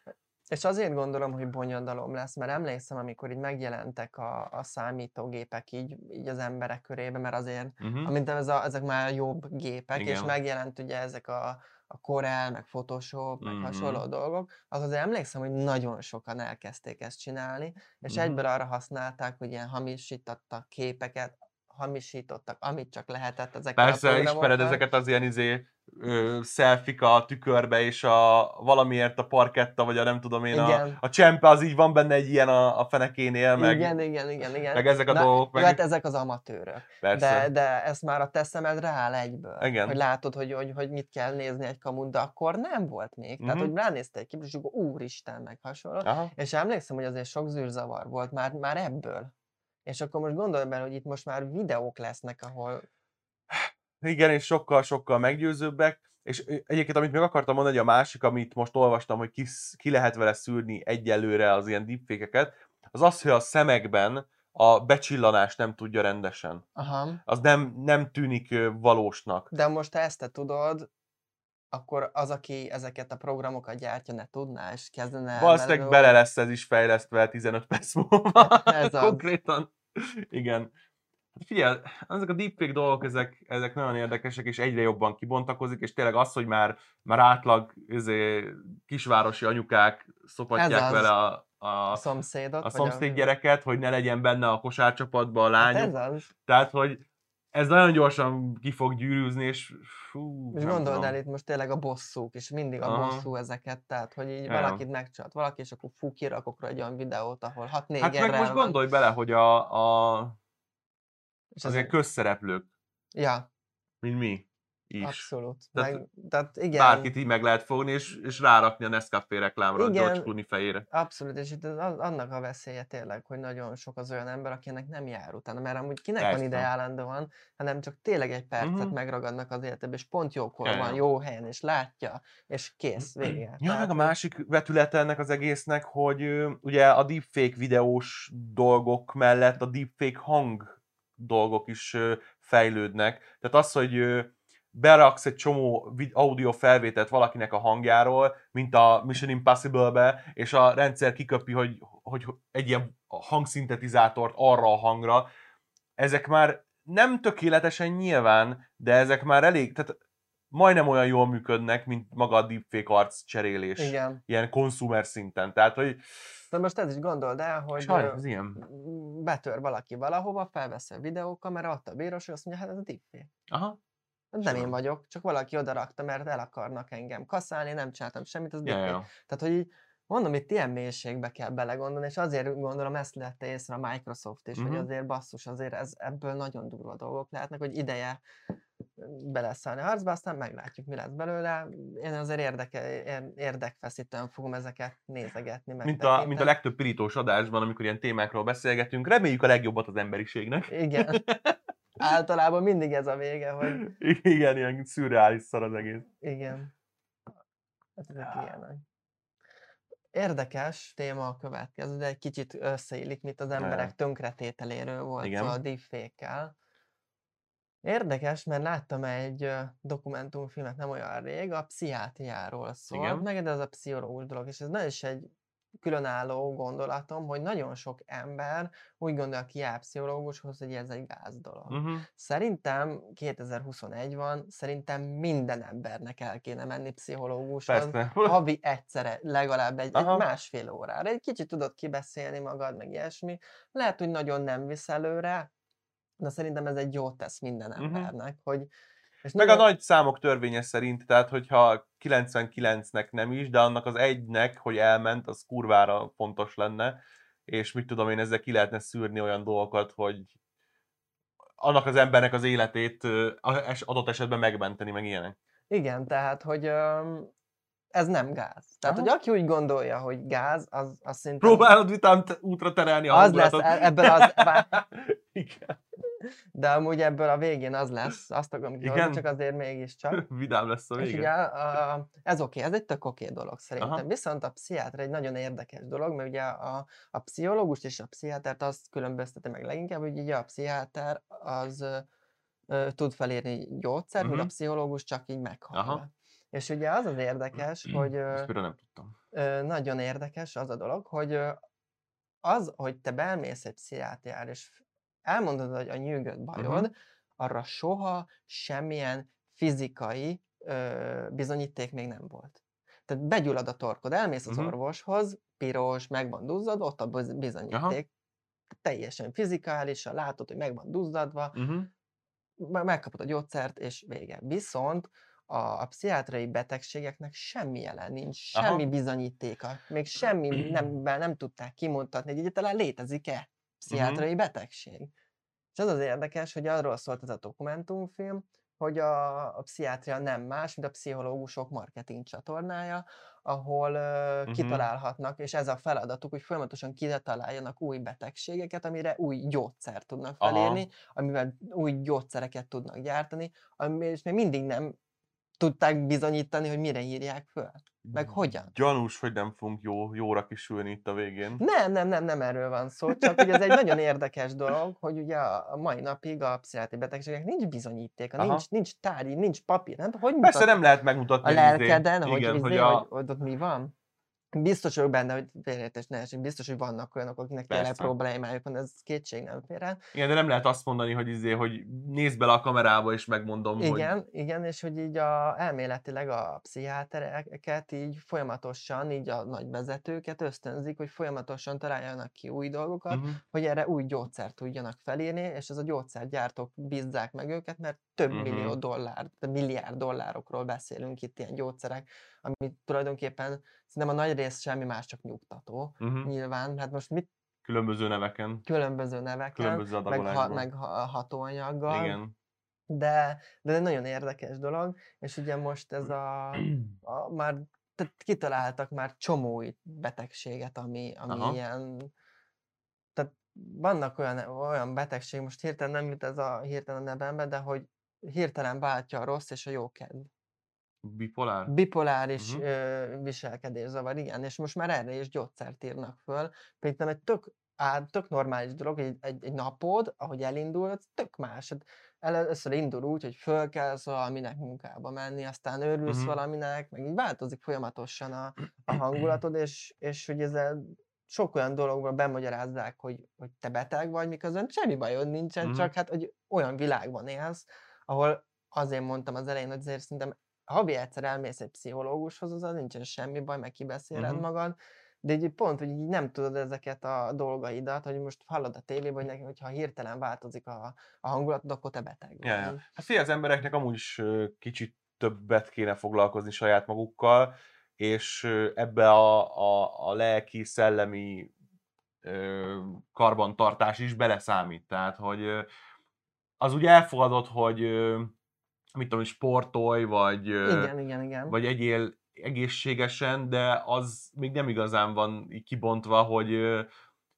És azért gondolom, hogy bonyodalom lesz, mert emlékszem, amikor így megjelentek a, a számítógépek így, így az emberek körébe, mert azért, uh-huh. amint ez a, ezek már jobb gépek, és Igen. megjelent ugye ezek a, a Corel, meg Photoshop, meg Mhm. hasonló dolgok, az azért emlékszem, hogy nagyon sokan elkezdték ezt csinálni, és Mhm. egyből arra használták, hogy ilyen hamisítottak képeket, hamisítottak, amit csak lehetett ezekkel Persze, a ismered ezeket az ilyen izé, ö, selfika a tükörbe, és a valamiért a parketta, vagy a nem tudom én, a, Igen. a csempe, az így van benne egy ilyen a, a fenekénél, meg, igen, igen, igen, igen. meg ezek a Na, dolgok, Jó, meg hát ezek az amatőrök. persze. De, de ezt már a te szemed rááll egyből. Igen. Hogy látod, hogy, hogy, hogy mit kell nézni egy kamut, de akkor nem volt még. Tehát, Mhm. hogy ránéztél egy képet, és úristen, meg hasonló. Aha. És emlékszem, hogy azért sok zűrzavar volt már, már ebből. És akkor most gondolj bele, hogy itt most már videók lesznek, ahol... Igen, és sokkal-sokkal meggyőzőbbek. És egyébként, amit még akartam mondani, a másik, amit most olvastam, hogy ki, ki lehet vele szűrni egyelőre az ilyen deepfake-eket, az az, hogy a szemekben a becsillanás nem tudja rendesen. Aha. Az nem, nem tűnik valósnak. De most ha ezt te tudod, akkor az, aki ezeket a programokat gyártja, ne tudná, és kezdene Valószínűleg vele bele lesz ez is fejlesztve 15 perc múlva. Ez az. Konkrétan. Igen. Hát Figyelj, ezek a deepfake dolgok, ezek, ezek nagyon érdekesek, és egyre jobban kibontakozik, és tényleg az, hogy már, már átlag izé, kisvárosi anyukák szopatják vele a, a, a szomszédot. a szomszéd gyereket, hogy ne legyen benne a kosárcsapatban a Hát lányok. ez az. Tehát, hogy ez nagyon gyorsan ki fog gyűrűzni, és fú, És gondold tudom. el itt most tényleg a bosszúk, és mindig a Aha. bosszú ezeket, tehát hogy így Ja, valakit megcsalt valaki, és akkor fú, kirakok rá egy olyan videót, ahol hat Hát meg most van, gondolj bele, hogy a, a, és az ez ilyen közszereplők, Ja, mint mi is. abszolút. Tehát Meg, tehát igen, Bárkit így meg lehet fogni, és, és rárakni a Nescafé reklámra a Igen. George Clooney fejére. abszolút, és itt annak a veszélye tényleg, hogy nagyon sok az olyan ember, akinek nem jár utána, mert amúgy kinek Persze. van ideje állandóan, hanem csak tényleg egy percet Mhm. megragadnak az életében, és pont jókor Ja, van, jó helyen, és látja, és kész, vége. Ja, meg a másik vetülete ennek az egésznek, hogy ugye a deepfake videós dolgok mellett a deepfake hang dolgok is fejlődnek. Tehát az, hogy beraksz egy csomó audio felvételt valakinek a hangjáról, mint a Mission Impossible-be, és a rendszer kiköpi, hogy, hogy egy ilyen hangszintetizátort arra a hangra. Ezek már nem tökéletesen nyilván, de ezek már elég, tehát majdnem olyan jól működnek, mint maga a deepfake arc cserélés. Igen. Ilyen consumer szinten. Tehát, hogy De most ez is gondold el, hogy sajnos ilyen. betör valaki valahova, felveszi a videókamera, ott a bíróság, azt mondja, hát ez a deepfake. Aha. Ez nem én vagyok, csak valaki oda rakta, mert el akarnak engem kaszálni, nem csináltam semmit, az Ja, ja. Tehát, hogy így, mondom, itt ilyen mélységbe kell belegondolni, és azért gondolom ezt lette észre a Microsoft is, Mhm. hogy azért basszus, azért ez, ebből nagyon durva dolgok lehetnek, hogy ideje beleszállni a harcba, aztán meglátjuk, mi lesz belőle. Én azért érdeke, ér- érdekfeszítően fogom ezeket nézegetni, Mint a, mint a legtöbb pirítós adásban, amikor ilyen témákról beszélgetünk, reméljük a legjobbat az emberiségnek. Igen. Általában mindig ez a vége, hogy Igen, ilyen szürreális szar az egész. igen. Hát ezek ilyenek. Érdekes téma a következő, de egy kicsit összeillik, mint az emberek tönkretételéről volt Igen. a deepfake-kel. Érdekes, mert láttam egy dokumentumfilmet nem olyan rég, a pszichiátriáról szólt, Igen. meg de az a pszichológus dolog, és ez nagyon is egy különálló gondolatom, hogy nagyon sok ember úgy gondol, aki jár pszichológushoz, hogy ez egy gáz dolog. Uh-huh. Szerintem 2021 van, szerintem minden embernek el kéne menni pszichológushoz, Persze. havi egyszerre, legalább egy, egy másfél órára. Egy kicsit tudod kibeszélni magad, meg ilyesmi. Lehet, hogy nagyon nem visz előre, de szerintem ez egy jót tesz minden Mhm. embernek, hogy és Meg a nagyon- nagy számok törvénye szerint, tehát hogyha 99-nek nem is, de annak az egynek, hogy elment, az kurvára fontos lenne, és mit tudom én, ezzel ki lehetne szűrni olyan dolgokat, hogy annak az embernek az életét a- adott esetben megmenteni, meg ilyenek. Igen, tehát, hogy ez nem gáz. Tehát, Aha. hogy aki úgy gondolja, hogy gáz, az, az szerintem... Próbálod vitám útra terelni a Az lesz, hangulatot. e- ebből az, Igen. De amúgy ebből a végén az lesz, azt akarom kihozni, csak azért mégiscsak. Vidám lesz a És vége. ugye a, ez oké, ez egy tök oké dolog szerintem. Aha. Viszont a pszichiáter egy nagyon érdekes dolog, mert ugye a, a pszichológust és a pszichiátert azt különbözteti meg leginkább, hogy ugye a pszichiáter az ö, tud felírni gyógyszert, míg a Mhm. pszichológus csak így meghalja. Aha. És ugye az az érdekes, hogy ö, Ezt nem tudtam. nagyon érdekes az a dolog, hogy az, hogy te belmész egy pszichiátriára, és elmondod, hogy a nyűgöd bajod, Mhm. arra soha semmilyen fizikai ö, bizonyíték még nem volt. Tehát begyullad a torkod, elmész az Mhm. orvoshoz, piros, meg van duzzad, ott a biz- bizonyíték. Teljesen fizikálisan látod, hogy meg van duzzadva, Uh-huh. me- megkapod a gyógyszert, és vége. Viszont a, a pszichiátriai betegségeknek semmi jelen nincs, Aha. semmi bizonyítéka, még semmi nem, nem tudták kimutatni, hogy egyáltalán létezik-e pszichiátriai betegség. És az az érdekes, hogy arról szólt ez a dokumentumfilm, hogy a, a pszichiátria nem más, mint a pszichológusok marketing csatornája, ahol uh, Mhm. kitalálhatnak, és ez a feladatuk, hogy folyamatosan kitaláljanak új betegségeket, amire új gyógyszert tudnak Aha. felírni, amivel új gyógyszereket tudnak gyártani, ami, és még mindig nem tudták bizonyítani, hogy mire írják föl. Meg hogyan. Gyanús, hogy nem fogunk jó, jóra kisülni itt a végén. Nem, nem, nem, nem erről van szó, csak hogy ez egy nagyon érdekes dolog, hogy ugye a mai napig a pszichiátriai betegségek nincs bizonyítéka, Aha. nincs, nincs tárgy, nincs papír, nem? Hogy Persze mutat nem lehet megmutatni. a izé- lelkeden, hogy, igen, izé, hogy a, hogy ott mi van? Biztos vagyok benne, hogy félreértés ne esik, biztos, hogy vannak olyanok, akiknek tényleg Persze. problémájuk van, ez kétség nem fér el. igen, de nem lehet azt mondani, hogy, izé, hogy nézd bele a kamerába, és megmondom, hogy... Igen, igen, és hogy így a, elméletileg a pszichiátereket így folyamatosan, így a nagy vezetőket ösztönzik, hogy folyamatosan találjanak ki új dolgokat, Uh-huh. hogy erre új gyógyszert tudjanak felírni, és ez a gyógyszergyártók bízzák meg őket, mert több Mhm. millió dollár, milliárd dollárokról beszélünk itt ilyen gyógyszerek, ami tulajdonképpen szerintem a nagy rész semmi más, csak nyugtató. Uh-huh. Nyilván, hát most mit Különböző neveken, különböző neveken, különböző meg, ha, meg ha, hatóanyaggal, Igen. de, de nagyon érdekes dolog, és ugye most ez a, a már tehát kitaláltak már csomó betegséget, ami, ami Aha. ilyen, tehát vannak olyan, olyan betegség, most hirtelen nem jut ez a hirtelen a nevembe, de hogy hirtelen váltja a rossz és a jó kedv. Bipolár? Bipoláris Mhm. uh-huh. viselkedészavar, igen, és most már erre is gyógyszert írnak föl. Például egy tök, á, tök normális dolog, egy, egy, egy napod, ahogy elindul, az tök más. Hát először indul úgy, hogy föl kell valaminek munkába menni, aztán örülsz Mhm. valaminek, meg így változik folyamatosan a, a hangulatod, és, és hogy ezzel sok olyan dologba bemagyarázzák, hogy, hogy te beteg vagy, miközben semmi bajod nincsen, Mhm. csak hát hogy olyan világban élsz, ahol azért mondtam az elején, hogy azért szerintem havi egyszer elmész egy pszichológushoz, az nincsen semmi baj, meg kibeszéled Mhm. magad, de így pont, hogy így nem tudod ezeket a dolgaidat, hogy most hallod a tévében, hogy neki, hogyha hirtelen változik a, a hangulatod, akkor te beteg vagy. Ja, ja. Hát figyelj, az embereknek amúgy is kicsit többet kéne foglalkozni saját magukkal, és ebbe a, a, a lelki, szellemi ö, karbantartás is beleszámít. Tehát, hogy az úgy elfogadott, hogy mit tudom, sportolj, vagy, Igen, igen, igen. vagy egyél egészségesen, de az még nem igazán van így kibontva, hogy,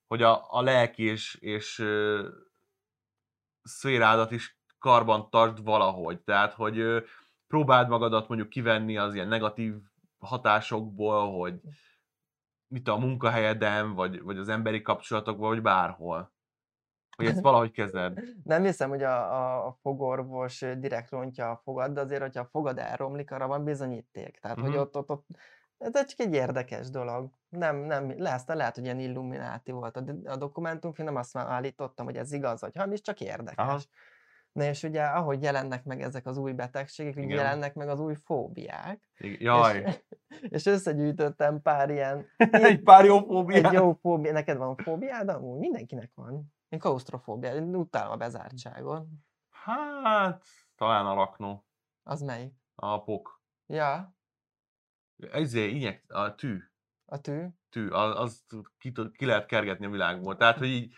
hogy a, a lelki és, és szférádat is karban tartsd valahogy. Tehát, hogy próbáld magadat mondjuk kivenni az ilyen negatív hatásokból, hogy mit a munkahelyeden, vagy, vagy az emberi kapcsolatokban, vagy bárhol. Hogy ezt valahogy kezeld. Nem hiszem, hogy a, a, a fogorvos direkt rontja a fogad, de azért, hogyha a fogad elromlik, arra van bizonyíték. Tehát, uh-huh. hogy Mhm. ott, ott, ott ez csak egy érdekes dolog. Nem, nem, lehet, lehet, hogy ilyen illumináti volt a, a dokumentumfilm, nem azt már állítottam, hogy ez igaz, vagy hamis, csak érdekes. Aha. Na és ugye, ahogy jelennek meg ezek az új betegségek, úgy jelennek meg az új fóbiák. Igen. Jaj, És, és összegyűjtöttem pár ilyen, egy pár jó fóbiát. egy jó fóbia. Neked van fóbiád amúgy? Mindenkinek van. Én klaustrofóbia, én utálom a bezártságot. Hát, talán a raknó. Az melyik? A pok. Ja, Ezért inyek, a tű. a tű. tű, az, az ki, ki lehet kergetni a világból. Tehát, hogy így,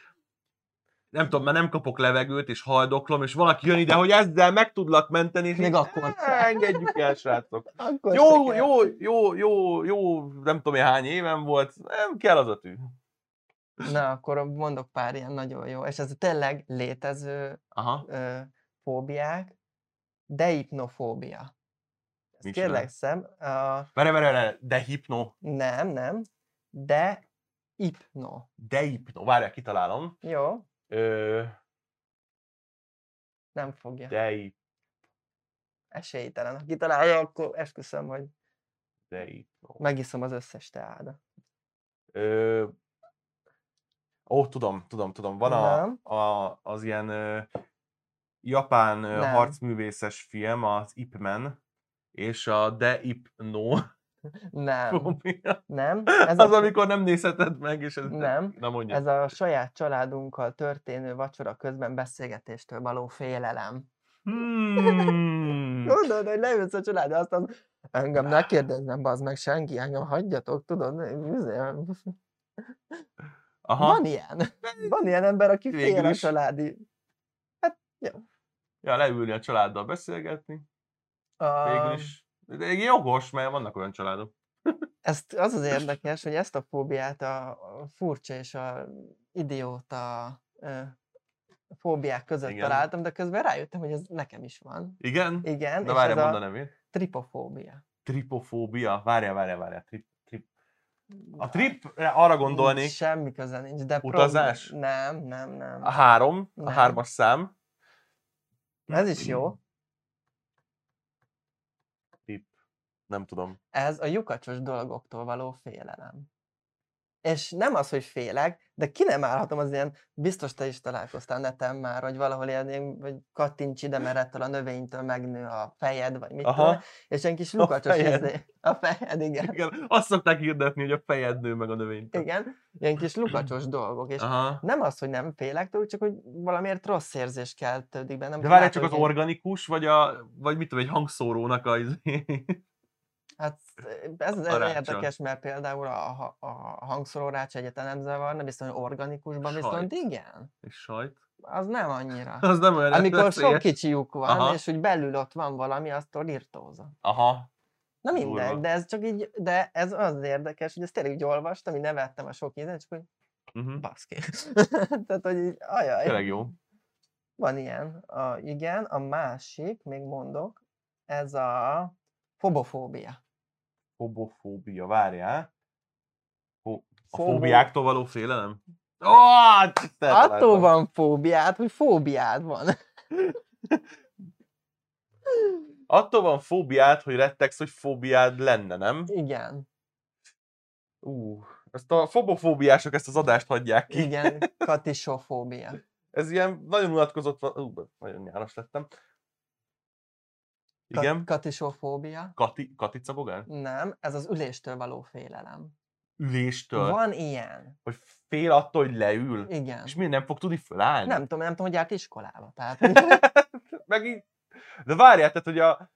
nem tudom, már nem kapok levegőt, és haldoklom, és valaki jön ide, hogy ezzel meg tudlak menteni, és Még így, akkor engedjük el, srácok. Akkor Jó, jó, jó, jó, jó, nem tudom hány éven volt, nem kell az a tű. Na, akkor mondok pár ilyen nagyon jó. És ez tényleg létező Aha, ö, fóbiák. Deipnofóbia. Ez Micsoda? kérlek szem. Uh, vere, vere, vere, de hipno, nem, nem. De ipno. de hipno, várjál, kitalálom. Jó, Ö, nem fogja. de, hip- Esélytelen. Ha kitalálja, akkor esküszöm, hogy de hipno. megiszom az összes teádat. Ö, ó, tudom, tudom, tudom. Van a, Nem. a, az ilyen ö, japán ö, Nem. harcművészes film, az Ip Man, és a De Ip No Nem, nem. Ez Az, a, amikor nem nézheted meg, és ez... Nem. Na mondja. ez a saját családunkkal történő vacsora közben beszélgetéstől való félelem. Hmm. Tudod, hogy leülsz a család, aztán engem ne kérdeznem, bazd meg senki, engem hagyjatok, tudod? Aha. Van ilyen. Van ilyen ember, aki Végül fél a családi. Ja, leülni a családdal beszélgetni, A, végül is. De jogos, mert vannak olyan családok. ezt, az az érdekes, hogy ezt a fóbiát a, furcsa és a idióta fóbiák között Igen. találtam, de közben rájöttem, hogy ez nekem is van. Igen? Igen, De várjál, mondd a nevét. tripofóbia. Tripofóbia. Várjál, várjál, várjál. Trip. A tripre arra gondolnék, Semmi köze nincs, de Utazás? Nem, nem, nem. a három, a Nem. hármas szám. Ez is jó. Trip. Nem tudom. Ez a lyukacsos dolgoktól való félelem. És nem az, hogy félek, de ki nem állhatom az ilyen, biztos te is találkoztál neten már, hogy valahol ilyen, vagy kattints ide, mert ettől a növénytől megnő a fejed, vagy mit Aha. tudom, és ilyen kis lukacsos fejed. izé- a fejed, igen. Igen, azt szokták hirdetni, hogy a fejed nő meg a növényt. Igen, ilyen kis lukacsos dolgok, és Aha. nem az, hogy nem félek tőlük, csak hogy valamiért rossz érzés keltődik bennem. De hogy látom, csak az hogy ilyen- organikus, vagy, a, vagy mit tudom, egy hangszórónak a... Hát ez, A rácsa. érdekes, mert például a, ha- a hangszóró rács egyáltalán nem zavarna, viszont organikusban Sajt. viszont igen. És sajt. Az nem annyira. Az nem olyan Amikor sok kicsi lyuk van, Aha. és hogy belül ott van valami, aztól irtózom. Aha. Na Durva. mindegy, de ez csak így, de ez az érdekes, hogy ezt tényleg így olvastam, így nevettem a sok ízen, csak hogy Uh-huh. baszki. Tehát, hogy így, ajaj, Tényleg jó. van ilyen. A, igen, a másik, még mondok, ez a fobofóbia. Fobofóbia, várjál. Fo- a Fobo- fóbiáktól való félelem? Oh, Attól van fóbiád, hogy fóbiád van. Attól van fóbiád, hogy rettegsz, hogy fóbiád lenne, nem? Igen, Ú, ezt a fobofóbiások ezt az adást hagyják ki. igen, katisofóbia. Ez ilyen nagyon unatkozott. Ú, nagyon nyáros lettem. Igen. Kat- katisofóbia. Kati, Katica Bogár? Nem, ez az üléstől való félelem. Üléstől. Van ilyen. Hogy fél attól, hogy leül. Igen. És miért nem fog tudni fölállni? Nem tudom, nem tudom, hogy járt iskolába. Tehát, Meg így... De várjál, tehát, hogy a...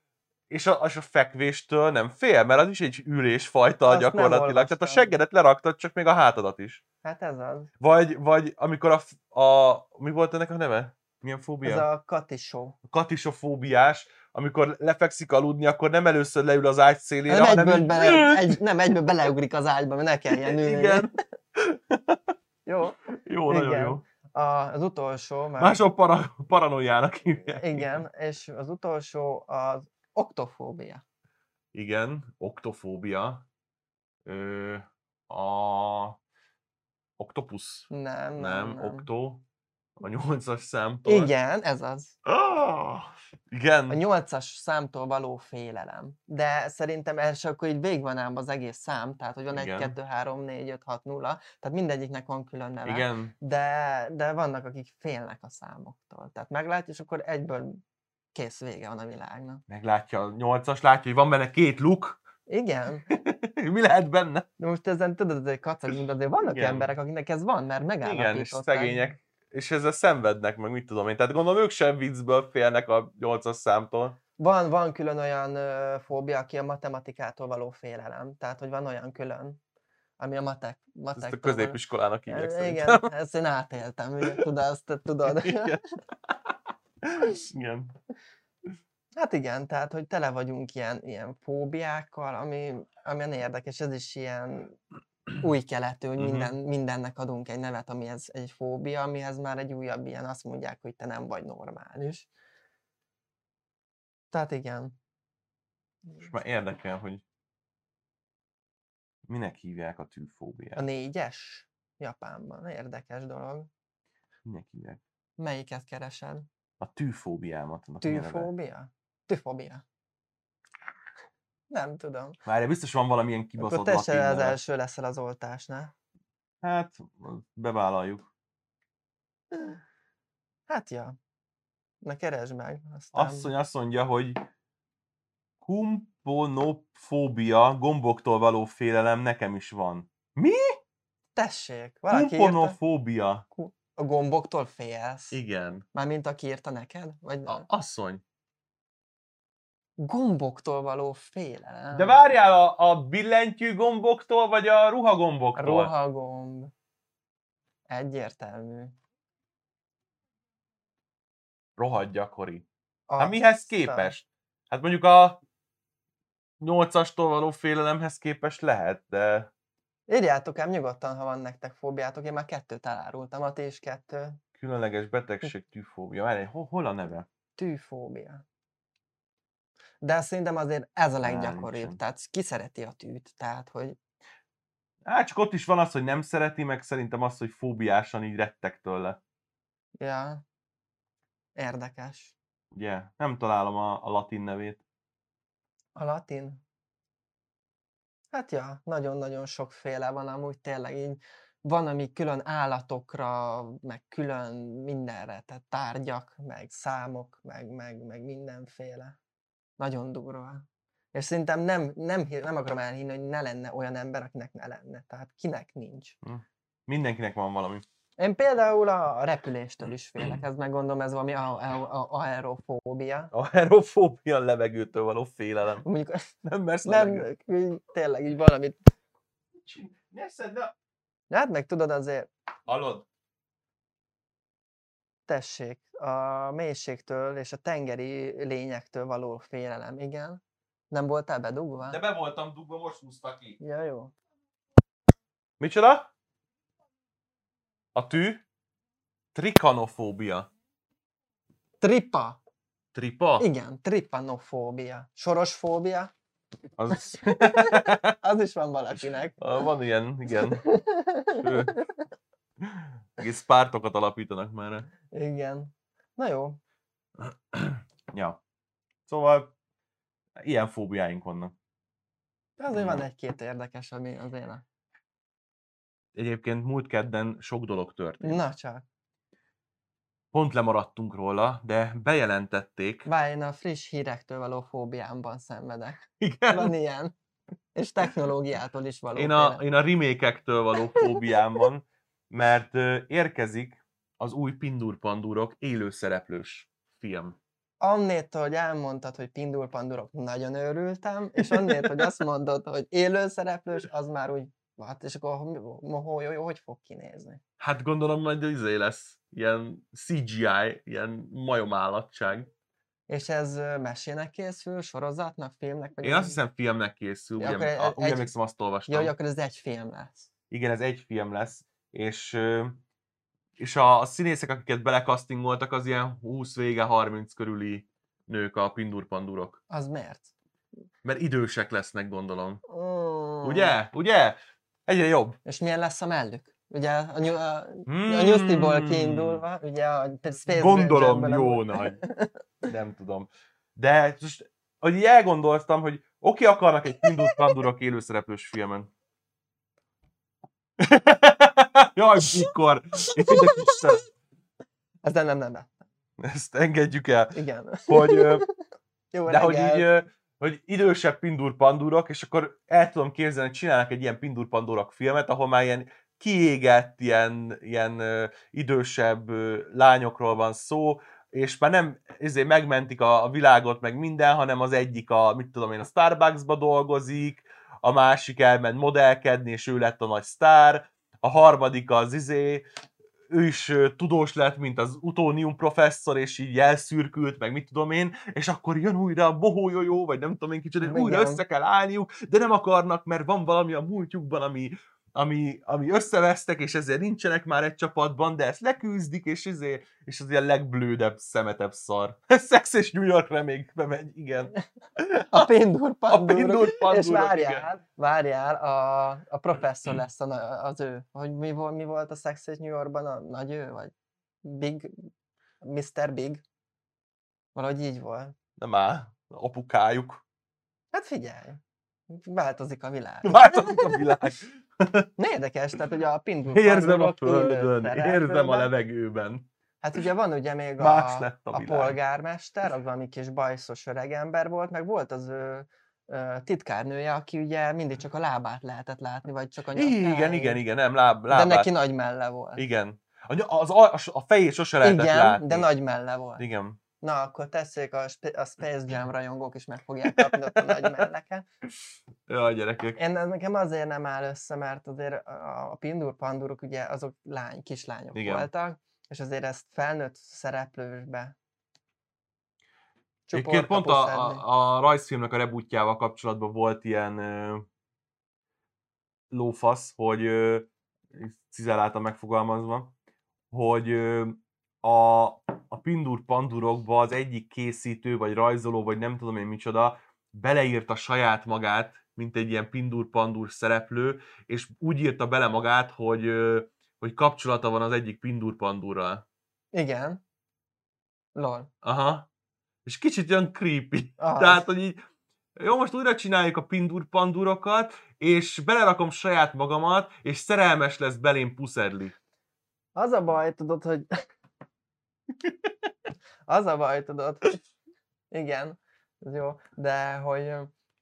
És a, és a fekvéstől nem fél, mert az is egy ülésfajta Azt gyakorlatilag. Tehát a seggedet leraktad, csak még a hátadat is. hát ez az. Vagy, vagy amikor a, a... Mi volt ennek a neve? Milyen fóbia? Ez a katisó. katisofóbiás, amikor lefekszik aludni, akkor nem először leül az ágy szélére, Nem hanem egyből, így- bele, egy, nem egyből beleugrik az ágyba, mert ne kelljen ülni. Igen. Jó. Jó, nagyon Igen. jó. A, az utolsó, mert Máshol para, paranoiának hívják. igen, és az utolsó az oktofóbia. Igen, oktofóbia. Ö, a... Octopus. Nem, nem, Nem, nem. okto. A nyolcas számtól. Igen, ez az. Ah, igen. A nyolcas számtól való félelem. De szerintem csak akkor így végig van ám az egész szám, tehát hogy van egy, Igen. 2, 3, 4, 5, 6, 0, tehát mindegyiknek van külön neve. Igen. De, de vannak, akik félnek a számoktól. Tehát meglátja, és akkor egyből kész vége van a világnak. Meglátja a nyolcas, látja, hogy van benne két luk. Igen, Mi lehet benne? de most ezen tudod, azért kacagunk, de azért vannak Igen. emberek, akiknek ez van, mert megállapították. Igen, és szegények. És ezzel szenvednek meg, mit tudom én. Tehát gondolom ők sem viccből félnek a nyolcas számtól. Van, van külön olyan ö, fóbia, aki a matematikától való félelem. Tehát, hogy van olyan külön, ami a matek. matek Ezt a középiskolának hívják Igen, szerintem. ezt én átéltem, ugye, tudod, azt tudod. Igen. Igen. Hát igen, tehát, hogy tele vagyunk ilyen, ilyen fóbiákkal, ami, ami érdekes, ez is ilyen új keletű, hogy minden, mindennek adunk egy nevet, amihez egy fóbia, amihez már egy újabb ilyen, azt mondják, hogy te nem vagy normális. Tehát igen. És már érdekel, hogy minek hívják a A tűfóbiát. négyes Japánban, érdekes dolog. Minek hívják? Melyiket keresed? A tűfóbiámat. a? Tűfóbia? Tűfóbia. Nem tudom. Várj, biztos van valamilyen Akkor kibaszott te latin se az első leszel az oltásnál. Hát, bevállaljuk. Hát ja. Na keresd meg. Aztán... Asszony azt mondja, hogy kumponofóbia, gomboktól való félelem nekem is van. Mi? Tessék, valaki írta, Kumponofóbia. a gomboktól félsz. Igen. Mármint aki írta neked? Vagy A, asszony. Gomboktól való félelem. De várjál, a, a billentyű gomboktól, vagy a A ruhagomboktól? ruhagomb. Egyértelmű. Rohadt gyakori. Hát mihez képest? Hát mondjuk a 8-astól való félelemhez képest lehet, de Írjátok ám nyugodtan, ha van nektek fóbiátok. Én már kettőt elárultam, a ti is kettő. különleges betegség tűfóbia. Várj, hol, hol a neve? Tűfóbia. De szerintem azért ez a Á, leggyakoribb. nincsen. Tehát ki szereti a tűt? Tehát, hogy Hát csak ott is van az, hogy nem szereti, meg szerintem az, hogy fóbiásan így rettek tőle. ja, érdekes. Ugye? Nem találom a, a latin nevét. A latin? Hát ja, nagyon-nagyon sokféle van amúgy tényleg így. Van, ami külön állatokra, meg külön mindenre, tehát tárgyak, meg számok, meg, meg, meg mindenféle. Nagyon durva. És szerintem nem, nem, nem akarom elhinni, hogy ne lenne olyan ember, akinek ne lenne. Tehát kinek nincs. Mindenkinek van valami. Én például a repüléstől is félek, ez meg gondolom, ez valami a- a- a- aerofóbia. Aerofóbia levegőtől való félelem. Mondjuk Nem mersz nem, tényleg így valamit. Ne szedd le! Hát meg tudod azért, Hallod? tessék, a mélységtől és a tengeri lényektől való félelem, igen. Nem voltál bedugva? De be voltam dugva, most húzta ki. Ja, jó. Micsoda? A tű? Trikanofóbia. Tripa. Tripa? Igen, tripanofóbia. Sorosfóbia. Az... Az is van valakinek. Van ilyen, igen. Egész pártokat alapítanak már. Igen. Na jó. Ja. Szóval ilyen fóbiáink vannak. De azért van egy-két érdekes, ami az élet. Egyébként múlt kedden sok dolog történt. Na csak. Pont lemaradtunk róla, de bejelentették. Várj, én a friss hírektől való fóbiámban szenvedek. Igen. Van ilyen. És technológiától is való Én a, félelem. én a remake-ektől való fóbiám van, mert érkezik az új Pindur Pandurok élőszereplős film. Annétől, hogy elmondtad, hogy Pindul Pandurok, nagyon örültem, és annétől, hogy azt mondod, hogy élőszereplős, az már úgy, hát és akkor hogy, hogy, hogy fog kinézni? Hát gondolom majd izé lesz, ilyen CGI, ilyen majomállatság. És ez mesének készül, sorozatnak, filmnek? Vagy Én azt hiszem filmnek készül, Ja, ugye, egy- úgy emlékszem, azt olvastam. Jó, hogy akkor ez egy film lesz. Igen, ez egy film lesz, és, és a, a színészek, akiket belekasztingoltak, az ilyen 20 vége, 30 körüli nők a Pindur Pandurok. Az miért? Mert idősek lesznek, gondolom. Mm. Ugye? Ugye? Egyre jobb. És milyen lesz a mellük? Ugye a, ny- a, a nyusztiból Hmm. kiindulva, ugye a Space Gondolom, jó amúgy- nagy. Nem tudom. De most, hogy így elgondoltam, hogy oké, akarnak egy Pindus Pandurok élőszereplős filmen. Jaj, mikor? Ez nem, nem, nem, nem. ezt engedjük el. Igen. Hogy, Jó de hogy így, hogy idősebb Pindur Pandurok, és akkor el tudom képzelni, hogy csinálnak egy ilyen Pindur Pandurok filmet, ahol már ilyen kiégett, ilyen, ilyen idősebb lányokról van szó, és már nem ezért megmentik a, a világot, meg minden, hanem az egyik a, mit tudom én, a Starbucksba dolgozik, a másik elment modellkedni, és ő lett a nagy sztár, a harmadik az izé, ő is tudós lett, mint az utónium professzor, és így elszürkült, meg mit tudom én, és akkor jön újra a bohójójó, vagy nem tudom én kicsit, Igen. újra össze kell állniuk, de nem akarnak, mert van valami a múltjukban, ami, ami, ami összevesztek, és ezért nincsenek már egy csapatban, de ezt leküzdik, és, ezért, és az ilyen legblődebb, szemetebb szar. Sex és New York még bemegy, igen. A Pindur A Pandurok. Pindur És Pandurok, igen. várjál, várjál, a, a professzor lesz a, na- az ő. Hogy mi, volt, mi volt a Sex és New Yorkban a nagy ő, vagy Big, Mr. Big? Valahogy így volt. Nem áll, apukájuk. Hát figyelj, változik a világ. Változik a világ. Ne érdekes, tehát ugye a Pindur Érzem a földön, érzem a levegőben. Hát ugye van ugye még a, lett a a világ. polgármester, az valami kis bajszos öregember volt, meg volt az ő titkárnője, aki ugye mindig csak a lábát lehetett látni, vagy csak a Igen, nyakáig. igen, igen, nem, láb, De lábát. neki nagy melle volt. Igen. A, az, a, a fejét sose lehetett Igen, látni. de nagy melle volt. Igen. Na, akkor tessék, a, Sp- a Space Jam rajongók is meg fogják kapni ott a nagy melleket. Jaj, gyerekek. Én nekem azért nem áll össze, mert azért a Pindur Pandurok ugye azok lány, kislányok Igen. voltak, és azért ezt felnőtt szereplősbe Egyébként pont a, a, a rajzfilmnek a rebootjával kapcsolatban volt ilyen ö, lófasz, hogy ö, cizelláltan megfogalmazva, hogy ö, a, a Pindur Pandurokba az egyik készítő, vagy rajzoló, vagy nem tudom én micsoda, beleírta saját magát, mint egy ilyen Pindur Pandur szereplő, és úgy írta bele magát, hogy, hogy kapcsolata van az egyik Pindur Pandurral. Igen. Lol. Aha. És kicsit olyan creepy. Az. Tehát, hogy így, jó, most újra csináljuk a pindur pandurokat, és belerakom saját magamat, és szerelmes lesz belém Puszedli. Az a baj, tudod, hogy... az a baj, tudod. Igen, ez jó, de hogy,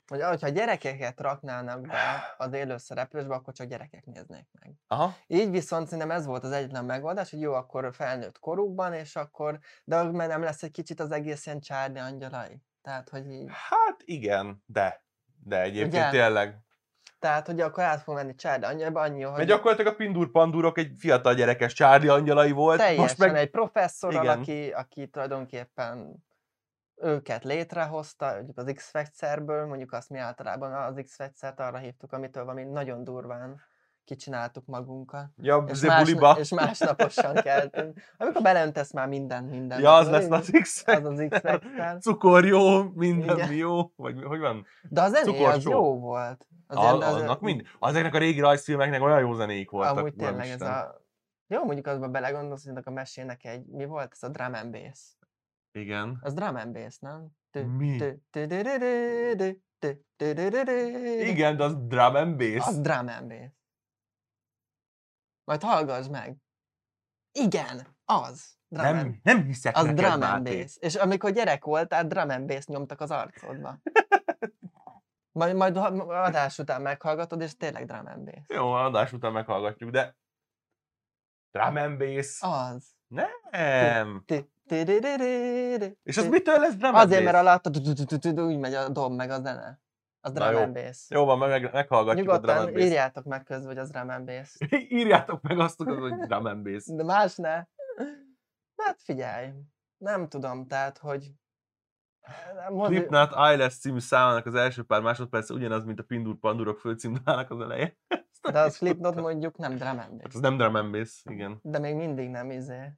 hogy hogyha gyerekeket raknának be az élő szereplősbe, akkor csak gyerekek néznék meg. Aha. Így viszont szerintem ez volt az egyetlen megoldás, hogy jó, akkor felnőtt korukban, és akkor, de mert nem lesz egy kicsit az egész ilyen csárdi angyalai. Tehát, hogy így, Hát igen, de. De egyébként Ugye? tényleg. Tehát, hogy akkor át fog menni csárdi angyalba, annyi, hogy Mert gyakorlatilag a pindur pandurok egy fiatal gyerekes Charlie angyalai volt. teljesen Most meg... egy professzorral, Igen. aki, aki tulajdonképpen őket létrehozta, mondjuk az X-Factorből, mondjuk azt mi általában az X-Factort arra hívtuk, amitől valami nagyon durván kicsináltuk magunkat. Ja, És, más, buliba. és másnaposan keltünk. Amikor beleöntesz már mindent, minden. Ja, az lesz az X. Az az X-Factor. Cukor jó, minden Igen. jó. Vagy hogy van? De a zené az Cukorsó. jó volt. Az A, az- annak mind. Azeknek a régi rajzfilmeknek olyan jó zenéik voltak. Amúgy tényleg ez a... Jó, mondjuk azban belegondolsz, hogy a mesének egy... Mi volt ez a drum and bass? Igen. Az drum and bass, nem? Mi? Igen, de az drum and bass. Az drum and bass. Majd hallgass meg. Igen, az. Drum and- Nem, nem hiszek az neked, drum and bass. És amikor gyerek voltál, drum and bass nyomtak az arcodba. Majd, majd adás után meghallgatod, és tényleg drum and bass. Jó, adás után meghallgatjuk, de drum and bass. Az. Nem. És az mitől lesz drum Azért, mert bass? alatt úgy megy a dob meg a zene. Az drum jó. and bass. Jó van, meg, meghallgatjuk a drum Nyugodtan and írjátok meg közben, hogy az drum and bass. Írjátok meg azt, hogy drum and bass. De más ne. Hát figyelj, nem tudom, tehát, hogy... Mond, Slipknot Eyeless című számának az első pár másodperc ugyanaz, mint a Pindur Pandurok főcímdának az eleje. de az Slipknot mondjuk nem drum and Hát az nem drum and bass, igen. De még mindig nem izé.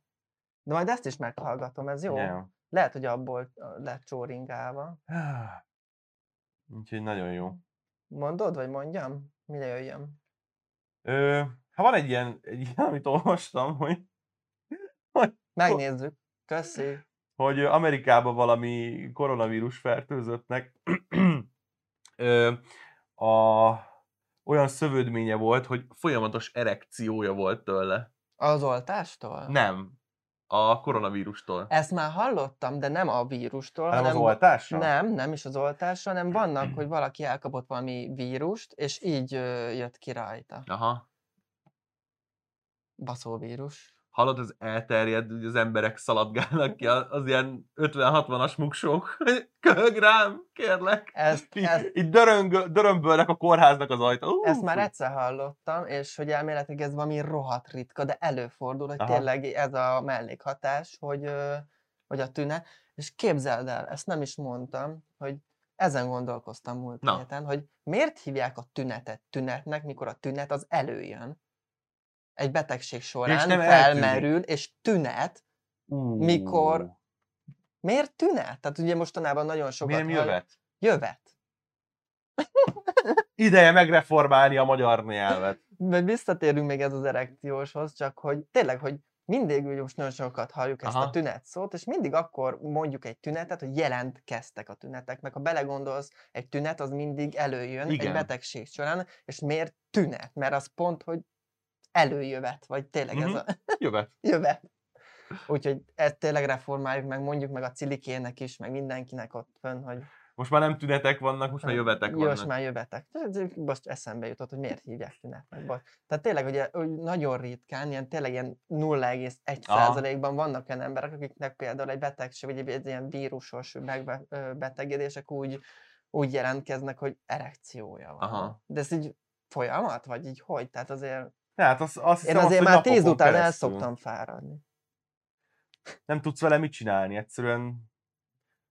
De majd ezt is meghallgatom, ez jó. Ja. Lehet, hogy abból lett csóringálva. Úgyhogy nagyon jó. Mondod, vagy mondjam? Mire jöjjön? Ö, Hát van egy ilyen, egy ilyen amit olvastam, hogy, hogy, Megnézzük. Köszi. hogy Amerikában valami koronavírus fertőzöttnek ö, a, olyan szövődménye volt, hogy folyamatos erekciója volt tőle. Az oltástól? Nem. A koronavírustól. Ezt már hallottam, de nem a vírustól, Hanem az hanem oltásra? Nem, nem is az oltásra, hanem vannak, hogy valaki elkapott valami vírust, és így ö, jött ki rajta. Aha. Baszóvírus. Hallod, az elterjed, hogy az emberek szaladgálnak ki, az ilyen 50-60-as muksók. Köhög rám, kérlek. Ezt, Így, ezt, így döröng, dörömbölnek a kórháznak az ajta. Uh, ezt már egyszer hallottam, és hogy elméletileg ez valami rohadt ritka, de előfordul, hogy Aha. tényleg ez a mellékhatás, hogy, hogy a tünet. És képzeld el, ezt nem is mondtam, hogy ezen gondolkoztam múlt Na. héten, hogy miért hívják a tünetet tünetnek, mikor a tünet az előjön. Egy betegség során nem eltűnik. felmerül, és tünet, uh. mikor- miért tünet? Tehát ugye mostanában nagyon sokat Miért hall- jövet? Jövet. Ideje megreformálni a magyar nyelvet. Vagy visszatérünk még ez az erekcióshoz, csak hogy tényleg, hogy mindig ugye most nagyon sokat halljuk ezt Aha. a tünet szót, és mindig akkor mondjuk egy tünetet, hogy jelentkeztek a tünetek, meg ha belegondolsz, egy tünet az mindig előjön Igen. egy betegség során, és miért tünet? Mert az pont, hogy előjövet, vagy tényleg Mhm. ez a Jövet. jövet. Úgyhogy ezt tényleg reformáljuk meg, mondjuk meg a cilikének is, meg mindenkinek ott fönn, hogy Most már nem tünetek vannak, most már jövetek vannak. most már jövetek. Most eszembe jutott, hogy miért hívják tünetnek. Tehát tényleg, ugye, hogy nagyon ritkán, ilyen, tényleg ilyen 0,1%-ban vannak olyan emberek, akiknek például egy betegség, vagy egy, ilyen vírusos megbe- ö, betegedések úgy, úgy jelentkeznek, hogy erekciója van. Aha. De ez így folyamat, vagy így hogy? Tehát azért, Hát azt, azt én azért azt, már tíz után el szoktam fáradni. Nem tudsz vele mit csinálni, egyszerűen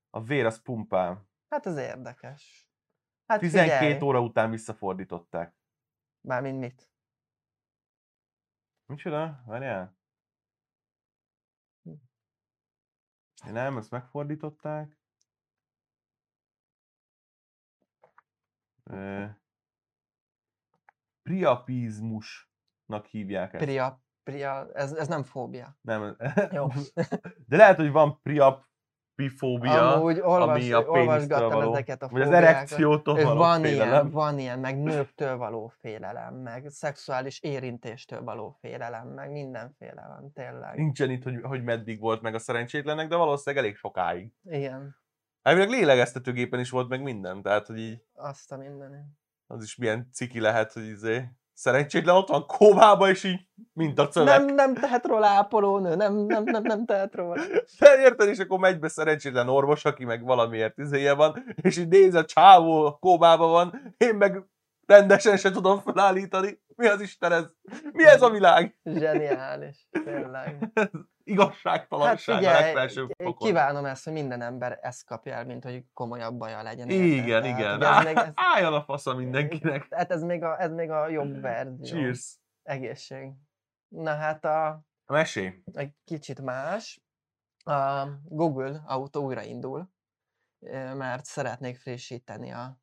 a vér az pumpál. Hát ez érdekes. Hát 12 figyelj, óra után visszafordították. Mármint mit? Micsoda? Várjál? Hm. Nem, ezt megfordították. Ö, Priapizmusnak hívják ezt. Pria, pria, ez, ez nem fóbia. Nem. Jó. De lehet, hogy van priapifóbia, Amúgy olvas, ami a olvasgattam való, ezeket a vagy az erekciótól való van félelem. ilyen, van ilyen, meg nőktől való félelem, meg szexuális érintéstől való félelem, meg mindenféle van, tényleg. Nincsen itt, hogy, hogy meddig volt meg a szerencsétlenek, de valószínűleg elég sokáig. Igen, Elvileg lélegeztetőgépen is volt meg minden, tehát hogy így azt a mindenit. az is milyen ciki lehet, hogy izé, szerencsétlen ott van kóvába, és így, mint a cövek. Nem, nem tehet róla ápolónő, nem, nem, nem, nem tehet róla. De érted, és akkor megy be szerencsétlen orvos, aki meg valamiért izéje van, és így néz a csávó, kómába van, én meg rendesen se tudom felállítani. Mi az Isten ez? Mi ez a világ? Zseniális, tényleg. Igazságtalanság Hát a figyelj, legfelsőbb k- fokon. kívánom ezt, hogy minden ember ezt kapja el, mint hogy komolyabb baja legyen. Igen, igen. hogy Ez még, ez, Álljon a fasza mindenkinek. hát ez még, a, ez még a jobb verzió. Cheers. Egészség. Na hát a, Mesélj. egy kicsit más. A Google autó újraindul, mert szeretnék frissíteni a,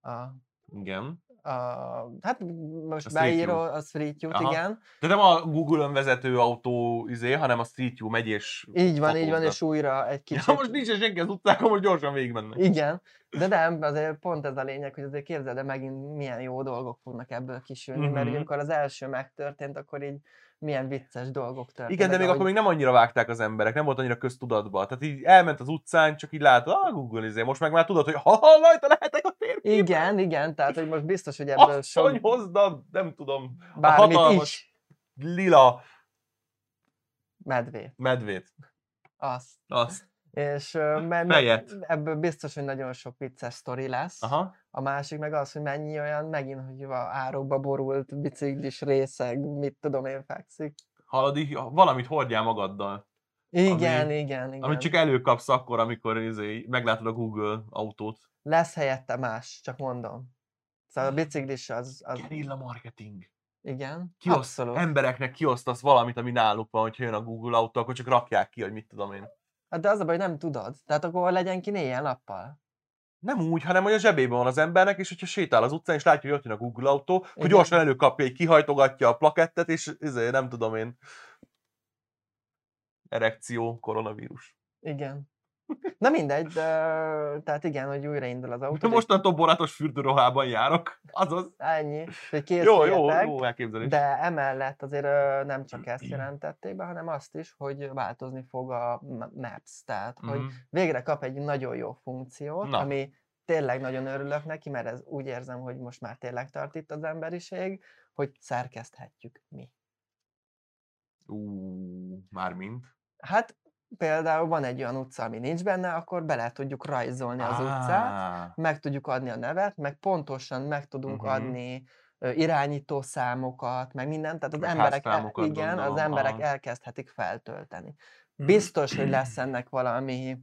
a, Igen. A hát most A beíró View. a Street View-t, Aha. igen. De nem a Google-ön vezető autó izé, hanem a Street View megy és Így van, így van, és újra egy kicsit... Ja, most nincs senki az utcákon, most gyorsan végigmennek. Igen, de nem, azért pont ez a lényeg, hogy azért képzeld el megint milyen jó dolgok fognak ebből kisülni, mert ugye Mhm. amikor az első megtörtént, akkor így milyen vicces dolgok történtek. Igen, de még ahogy- akkor még nem annyira vágták az emberek, nem volt annyira köztudatban. Tehát így elment az utcán, csak így látod, ah, Google izé. Most meg már tudod, hogy ha, ha rajta lehetek a. Igen, igen, tehát hogy most biztos, hogy ebből sok Asszony, hozd a, nem tudom, a bármit hatalmas is lila medvét. medvét. Azt. Azt. És ö, me- me- Fejet. ebből biztos, hogy nagyon sok vicces sztori lesz. Aha. A másik meg az, hogy mennyi olyan megint, hogy a árokba borult biciklis részeg, mit tudom én fekszik. Így, valamit hordjál magaddal. Igen, Ami- igen, igen. Amit csak előkapsz akkor, amikor izé, meglátod a Google autót. Lesz helyette más, csak mondom. Szóval a biciklis az, az Gerilla marketing. igen, Kioszt, abszolút. embereknek kiosztasz valamit, ami náluk van, hogyha jön a Google autó, akkor csak rakják ki, hogy mit tudom én. Hát de az a baj, hogy nem tudod. Tehát akkor legyen ki éjjel nappal. Nem úgy, hanem hogy a zsebében van az embernek, és hogyha sétál az utcán, és látja, hogy ott jön a Google autó, hogy Igen. gyorsan előkapja, egy kihajtogatja a plakettet, és ezért nem tudom én. Erekció, koronavírus. Igen. Na mindegy, de, tehát igen, hogy újraindul az autó. Mostantól borátos fürdőruhában járok. Azaz. Ennyi. Hogy Jó, jó, jó elképzelés. De emellett azért nem csak ezt jelentették be, hanem azt is, hogy változni fog a Maps, tehát hogy Mhm. végre kap egy nagyon jó funkciót, Na. ami tényleg nagyon örülök neki, mert ez úgy érzem, hogy most már tényleg tart itt az emberiség, hogy szerkeszthetjük mi. Ú, mármint. Hát például van egy olyan utca, ami nincs benne, akkor bele tudjuk rajzolni az utcát, Á, meg tudjuk adni a nevet, meg pontosan meg tudunk Mhm. adni irányító számokat, meg mindent, tehát az Meg emberek, el, igen, az gondolom, emberek aha. elkezdhetik feltölteni. Biztos, hogy lesz ennek valami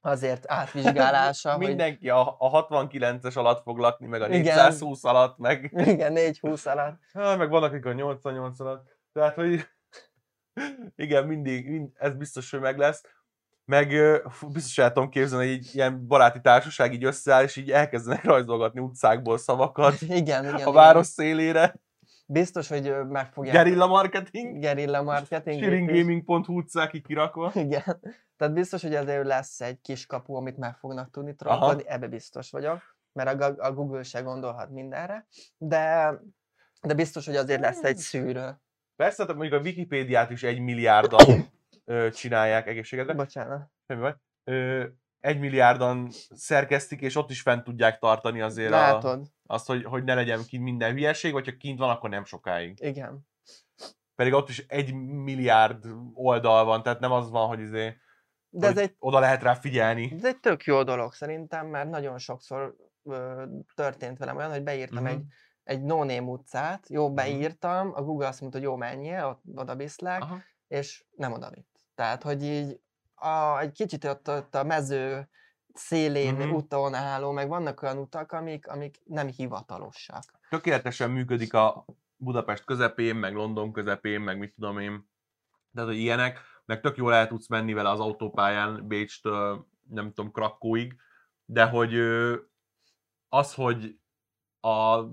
azért átvizsgálása, hogy Mindenki a, a 69-es alatt fog lakni, meg a Igen. 420 alatt, meg, igen, 4-20 alatt. Há, meg vannak, akik a 88 alatt. Tehát, hogy igen, mindig, mind, ez biztos, hogy meg lesz. Meg fú, biztos el tudom képzelni, hogy egy ilyen baráti társaság így összeáll, és így elkezdenek rajzolgatni utcákból szavakat Igen, igen, a igen. város szélére. Biztos, hogy meg fogják... Gerilla marketing. Gerilla marketing. Shiringgaming.hu utcák így kirakva. Igen. Tehát biztos, hogy azért lesz egy kis kapu, amit meg fognak tudni trollkodni, ebbe biztos vagyok, mert a, a Google se gondolhat mindenre, de, de biztos, hogy azért lesz egy szűrő. Persze, tehát mondjuk a Wikipédiát is egy milliárdan csinálják egészségedre. Bocsánat. Semmi baj. Egy milliárdan szerkesztik, és ott is fent tudják tartani azért a, Látod? azt, hogy, hogy ne legyen kint minden hülyeség, vagy ha kint van, akkor nem sokáig. Igen. Pedig ott is egy milliárd oldal van, tehát nem az van, hogy, izé, De ez egy, oda lehet rá figyelni. ez egy tök jó dolog szerintem, mert nagyon sokszor ö, történt velem olyan, hogy beírtam Mhm. egy, egy no-name utcát, jó, Mhm. beírtam, a Google azt mondta, hogy jó, menjél, ott oda viszlek, Aha. és nem oda vitt. Tehát, hogy így a, egy kicsit ott, ott a mező szélén uh-huh. úton álló, meg vannak olyan utak, amik, amik nem hivatalosak. Tökéletesen működik a Budapest közepén, meg London közepén, meg mit tudom én. Tehát, hogy ilyenek, meg tök jól el tudsz menni vele az autópályán Bécstől, nem tudom, Krakóig, de hogy az, hogy a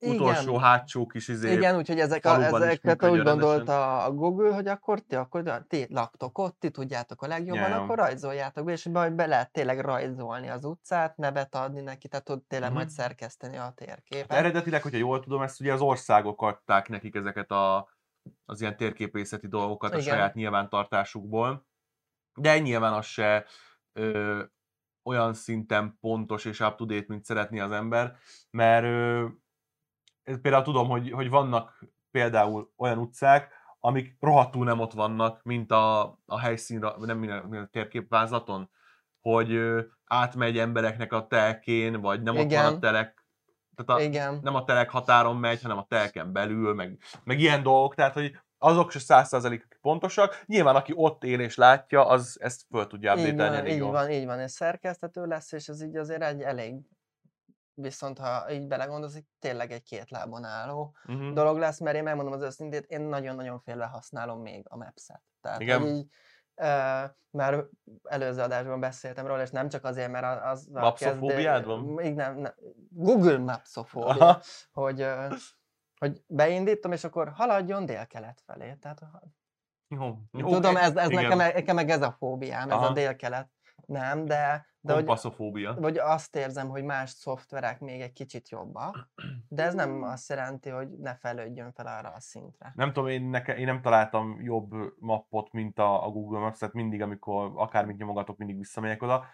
utolsó Igen. hátsó kis izé, Igen, úgyhogy ezek a, ezeket úgy gondolta a Google, hogy akkor ti, akkor ti laktok ott, ti tudjátok a legjobban, ja. akkor rajzoljátok be, és majd be lehet tényleg rajzolni az utcát, nevet adni neki, tehát tud tényleg majd Mhm. szerkeszteni a térképet. Eredetileg, hogyha jól tudom, ezt ugye az országok adták nekik ezeket a, az ilyen térképészeti dolgokat a Igen. saját nyilvántartásukból, de nyilván az se ö, olyan szinten pontos és up-to-date, mint szeretné az ember, mert ö, például tudom, hogy, hogy vannak például olyan utcák, amik rohadtul nem ott vannak, mint a, a helyszínre, nem minden, minden térképvázlaton, hogy ö, átmegy embereknek a telkén, vagy nem ott van a Igen. telek, tehát a, Igen. nem a telek határon megy, hanem a telken belül, meg, meg ilyen dolgok, tehát hogy azok se százszerzalékig pontosak. Nyilván, aki ott él és látja, az ezt föl tudja Így update-elni van, így van, így van, és szerkesztető lesz, és ez így azért egy elég, viszont ha így belegondolsz, így tényleg egy két lábon álló Uh-huh. dolog lesz, mert én megmondom az őszintét, én nagyon-nagyon félve használom még a Maps-et. Tehát, Igen. így, ö, már előző adásban beszéltem róla, és nem csak azért, mert az a Mapszofóbiád van? Még nem, nem, Google Mapszofóbia, Aha. hogy, hogy beindítom, és akkor haladjon dél-kelet felé. Tehát, Jó, jó, tudom, ez, ez Igen. nekem, nekem meg ez a fóbiám, ez a Aha. dél-kelet. Nem, de, de hogy, vagy azt érzem, hogy más szoftverek még egy kicsit jobbak, de ez nem azt jelenti, hogy ne fejlődjön fel arra a szintre. Nem tudom, én, neke, én nem találtam jobb mappot, mint a, a Google Maps, tehát mindig, amikor akármit nyomogatok, mindig visszamegyek oda.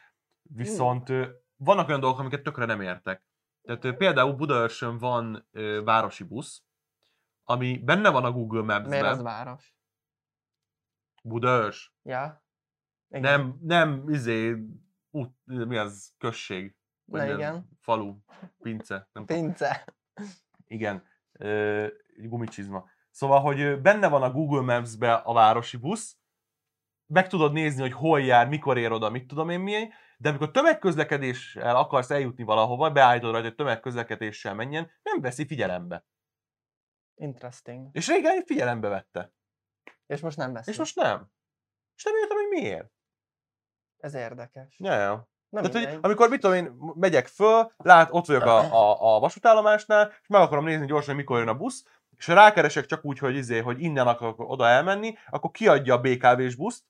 Viszont ö, vannak olyan dolgok, amiket tökre nem értek. Tehát például Budaörsön van ö, városi busz, ami benne van a Google Miért az Maps-ben. város? Budaörs. Ja? Igen. Nem, nem, izé, út, mi az, község. Na mi igen. Falu, pince, nem. Pince. Igen, ö, gumicsizma. Szóval, hogy benne van a Google Maps-be a városi busz, meg tudod nézni, hogy hol jár, mikor ér oda, mit tudom én milyen, de amikor tömegközlekedéssel akarsz eljutni valahova, beállítod rajta, hogy tömegközlekedéssel menjen, nem veszi figyelembe. Interesting. És régen figyelembe vette. És most nem veszik. És most nem. És nem értem, hogy miért. Ez érdekes. Ja, ja. Na Tehát, hogy amikor mit tudom én, megyek föl, lát, ott vagyok a, a, a vasútállomásnál, és meg akarom nézni gyorsan, hogy mikor jön a busz, és ha rákeresek csak úgy, hogy, izé, hogy innen akarok oda elmenni, akkor kiadja a BKV-s buszt,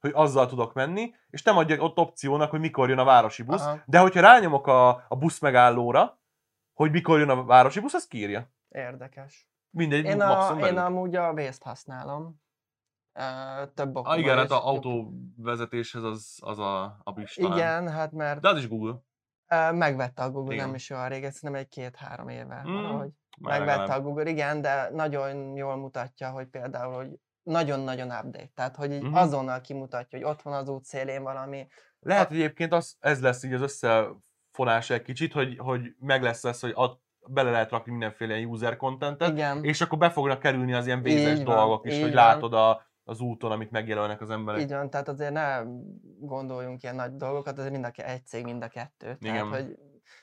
hogy azzal tudok menni, és nem adja ott opciónak, hogy mikor jön a városi busz. Aha. De hogyha rányomok a, a busz megállóra, hogy mikor jön a városi busz, az kírja. Érdekes. Mindegy, Én, maximum a, én belül. amúgy a vészt használom. Több okból Ah, igen, hát is. a autóvezetéshez az, az a, a is talán. Igen, hát mert De az is Google. megvette a Google Igen. nem is olyan régen, szerintem egy két-három éve Mm, valahogy. Megvette legalább. a Google, igen, de nagyon jól mutatja, hogy például, hogy nagyon-nagyon update. Tehát, hogy így Mhm. azonnal kimutatja, hogy ott van az út szélén valami. Lehet egyébként az, ez lesz így az összefonás egy kicsit, hogy, hogy meg lesz ez, hogy ad, bele lehet rakni mindenféle user contentet, Igen, és akkor be fognak kerülni az ilyen vézes dolgok is, hogy van. látod a, az úton, amit megjelölnek az emberek. így van, tehát azért ne gondoljunk ilyen nagy dolgokat, azért mind a, ke- egy cég mind a kettő. Tehát, hogy,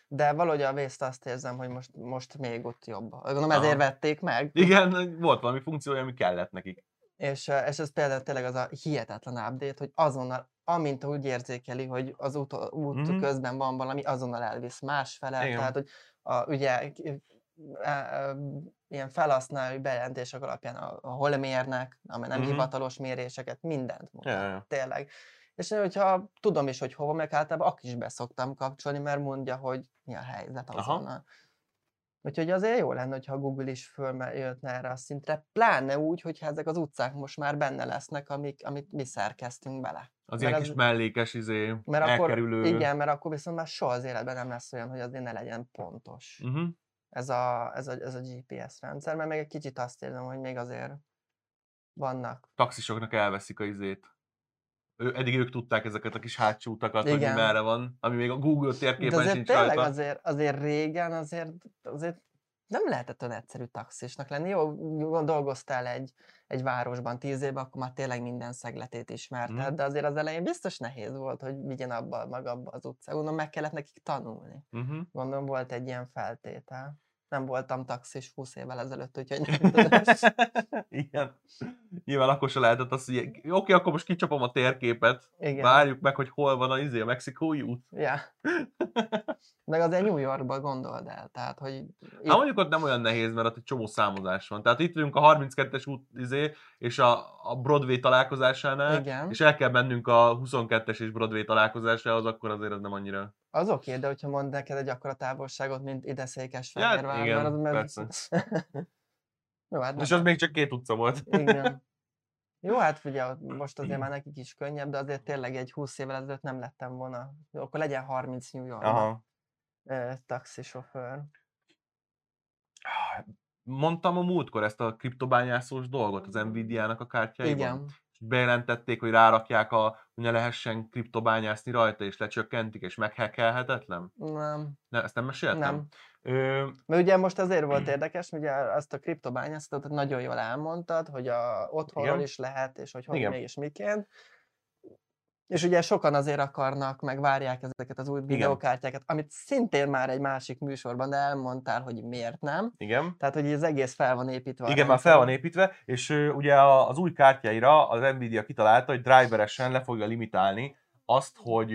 de valahogy a vészt azt érzem, hogy most, most még ott jobb. Gondolom Aha. ezért vették meg. Igen, volt valami funkciója, ami kellett nekik. És, és ez például tényleg az a hihetetlen update, hogy azonnal, amint úgy érzékeli, hogy az út, út Mhm. közben van valami, azonnal elvisz másfele. Igen. Tehát, hogy a, ugye ilyen felhasználói bejelentések alapján, a, a hol mérnek, amely nem Mhm. hivatalos méréseket, mindent mutat. Ja. Tényleg. És hogyha tudom is, hogy hova meg általában, akkor is beszoktam kapcsolni, mert mondja, hogy mi a helyzet Aha. azonnal. Úgyhogy azért jó lenne, hogyha Google is följöttne erre a szintre, pláne úgy, hogyha ezek az utcák most már benne lesznek, amik, amit mi szerkeztünk bele. Az Mert ilyen az- kis mellékes, izé, Mert akkor, elkerülő... igen, mert akkor viszont már soha az életben nem lesz olyan, hogy azért ne legyen pontos. Uh-huh. Ez, a, ez, a, ez a GPS rendszer, mert még egy kicsit azt érzem, hogy még azért vannak. Taxisoknak elveszik a izét. Ő, eddig ők tudták ezeket a kis hátsó utakat, hogy merre van, ami még a Google De térképen azért sincs tényleg rajta. azért, azért régen azért, azért nem lehetett olyan egyszerű taxisnak lenni. Jó, dolgoztál egy, egy városban tíz évben, akkor már tényleg minden szegletét ismerted, Mhm. de azért az elején biztos nehéz volt, hogy vigyen abba meg abba az utcába. Gondolom meg kellett nekik tanulni. Uh-huh. Gondolom volt egy ilyen feltétel. Nem voltam taxis 20 évvel ezelőtt, úgyhogy nem tudom. Igen. Nyilván akkor se lehetett azt, hogy oké, okay, akkor most kicsapom a térképet, Igen. várjuk meg, hogy hol van a, izé, a mexikói út. Ja. Meg azért New Yorkba gondold el, tehát, hogy itt, Hát mondjuk ott nem olyan nehéz, mert ott egy csomó számozás van. Tehát itt vagyunk a 32-es út izé, és a, a Broadway találkozásánál, igen, és el kell mennünk a 22-es és Broadway találkozásához, akkor azért az nem annyira. Az oké, okay, de hogyha mond neked egy akkora távolságot, mint ide Ja, Székesfehérvár, igen, mert persze. Jó, hát És az még csak két utca volt. Igen. Jó, hát ott most azért már nekik is könnyebb, de azért tényleg egy 20 évvel ezelőtt nem lettem volna. Akkor legyen 30 New Yorkban Aha. taxisofőr. Mondtam a múltkor ezt a kriptobányászós dolgot az Nvidia-nak a kártyáiban. Igen. Bejelentették, hogy rárakják, a, hogy ne lehessen kriptobányászni rajta, és lecsökkentik, és meghekkelhetetlen. Nem, Ne, ezt nem meséltem? nem. Ö, Mert ugye most azért volt érdekes, ugye azt a kriptobányászatot nagyon jól elmondtad, hogy a otthonról Igen. is lehet, és hogy hogy Igen. mégis miként. És ugye sokan azért akarnak, meg várják ezeket az új videokártyákat, amit szintén már egy másik műsorban elmondtál, hogy miért nem. igen. Tehát, hogy ez egész fel van építve. Igen, már fel van építve, és ö, ugye az új kártyáira az Nvidia kitalálta, hogy driveresen le fogja limitálni azt, hogy,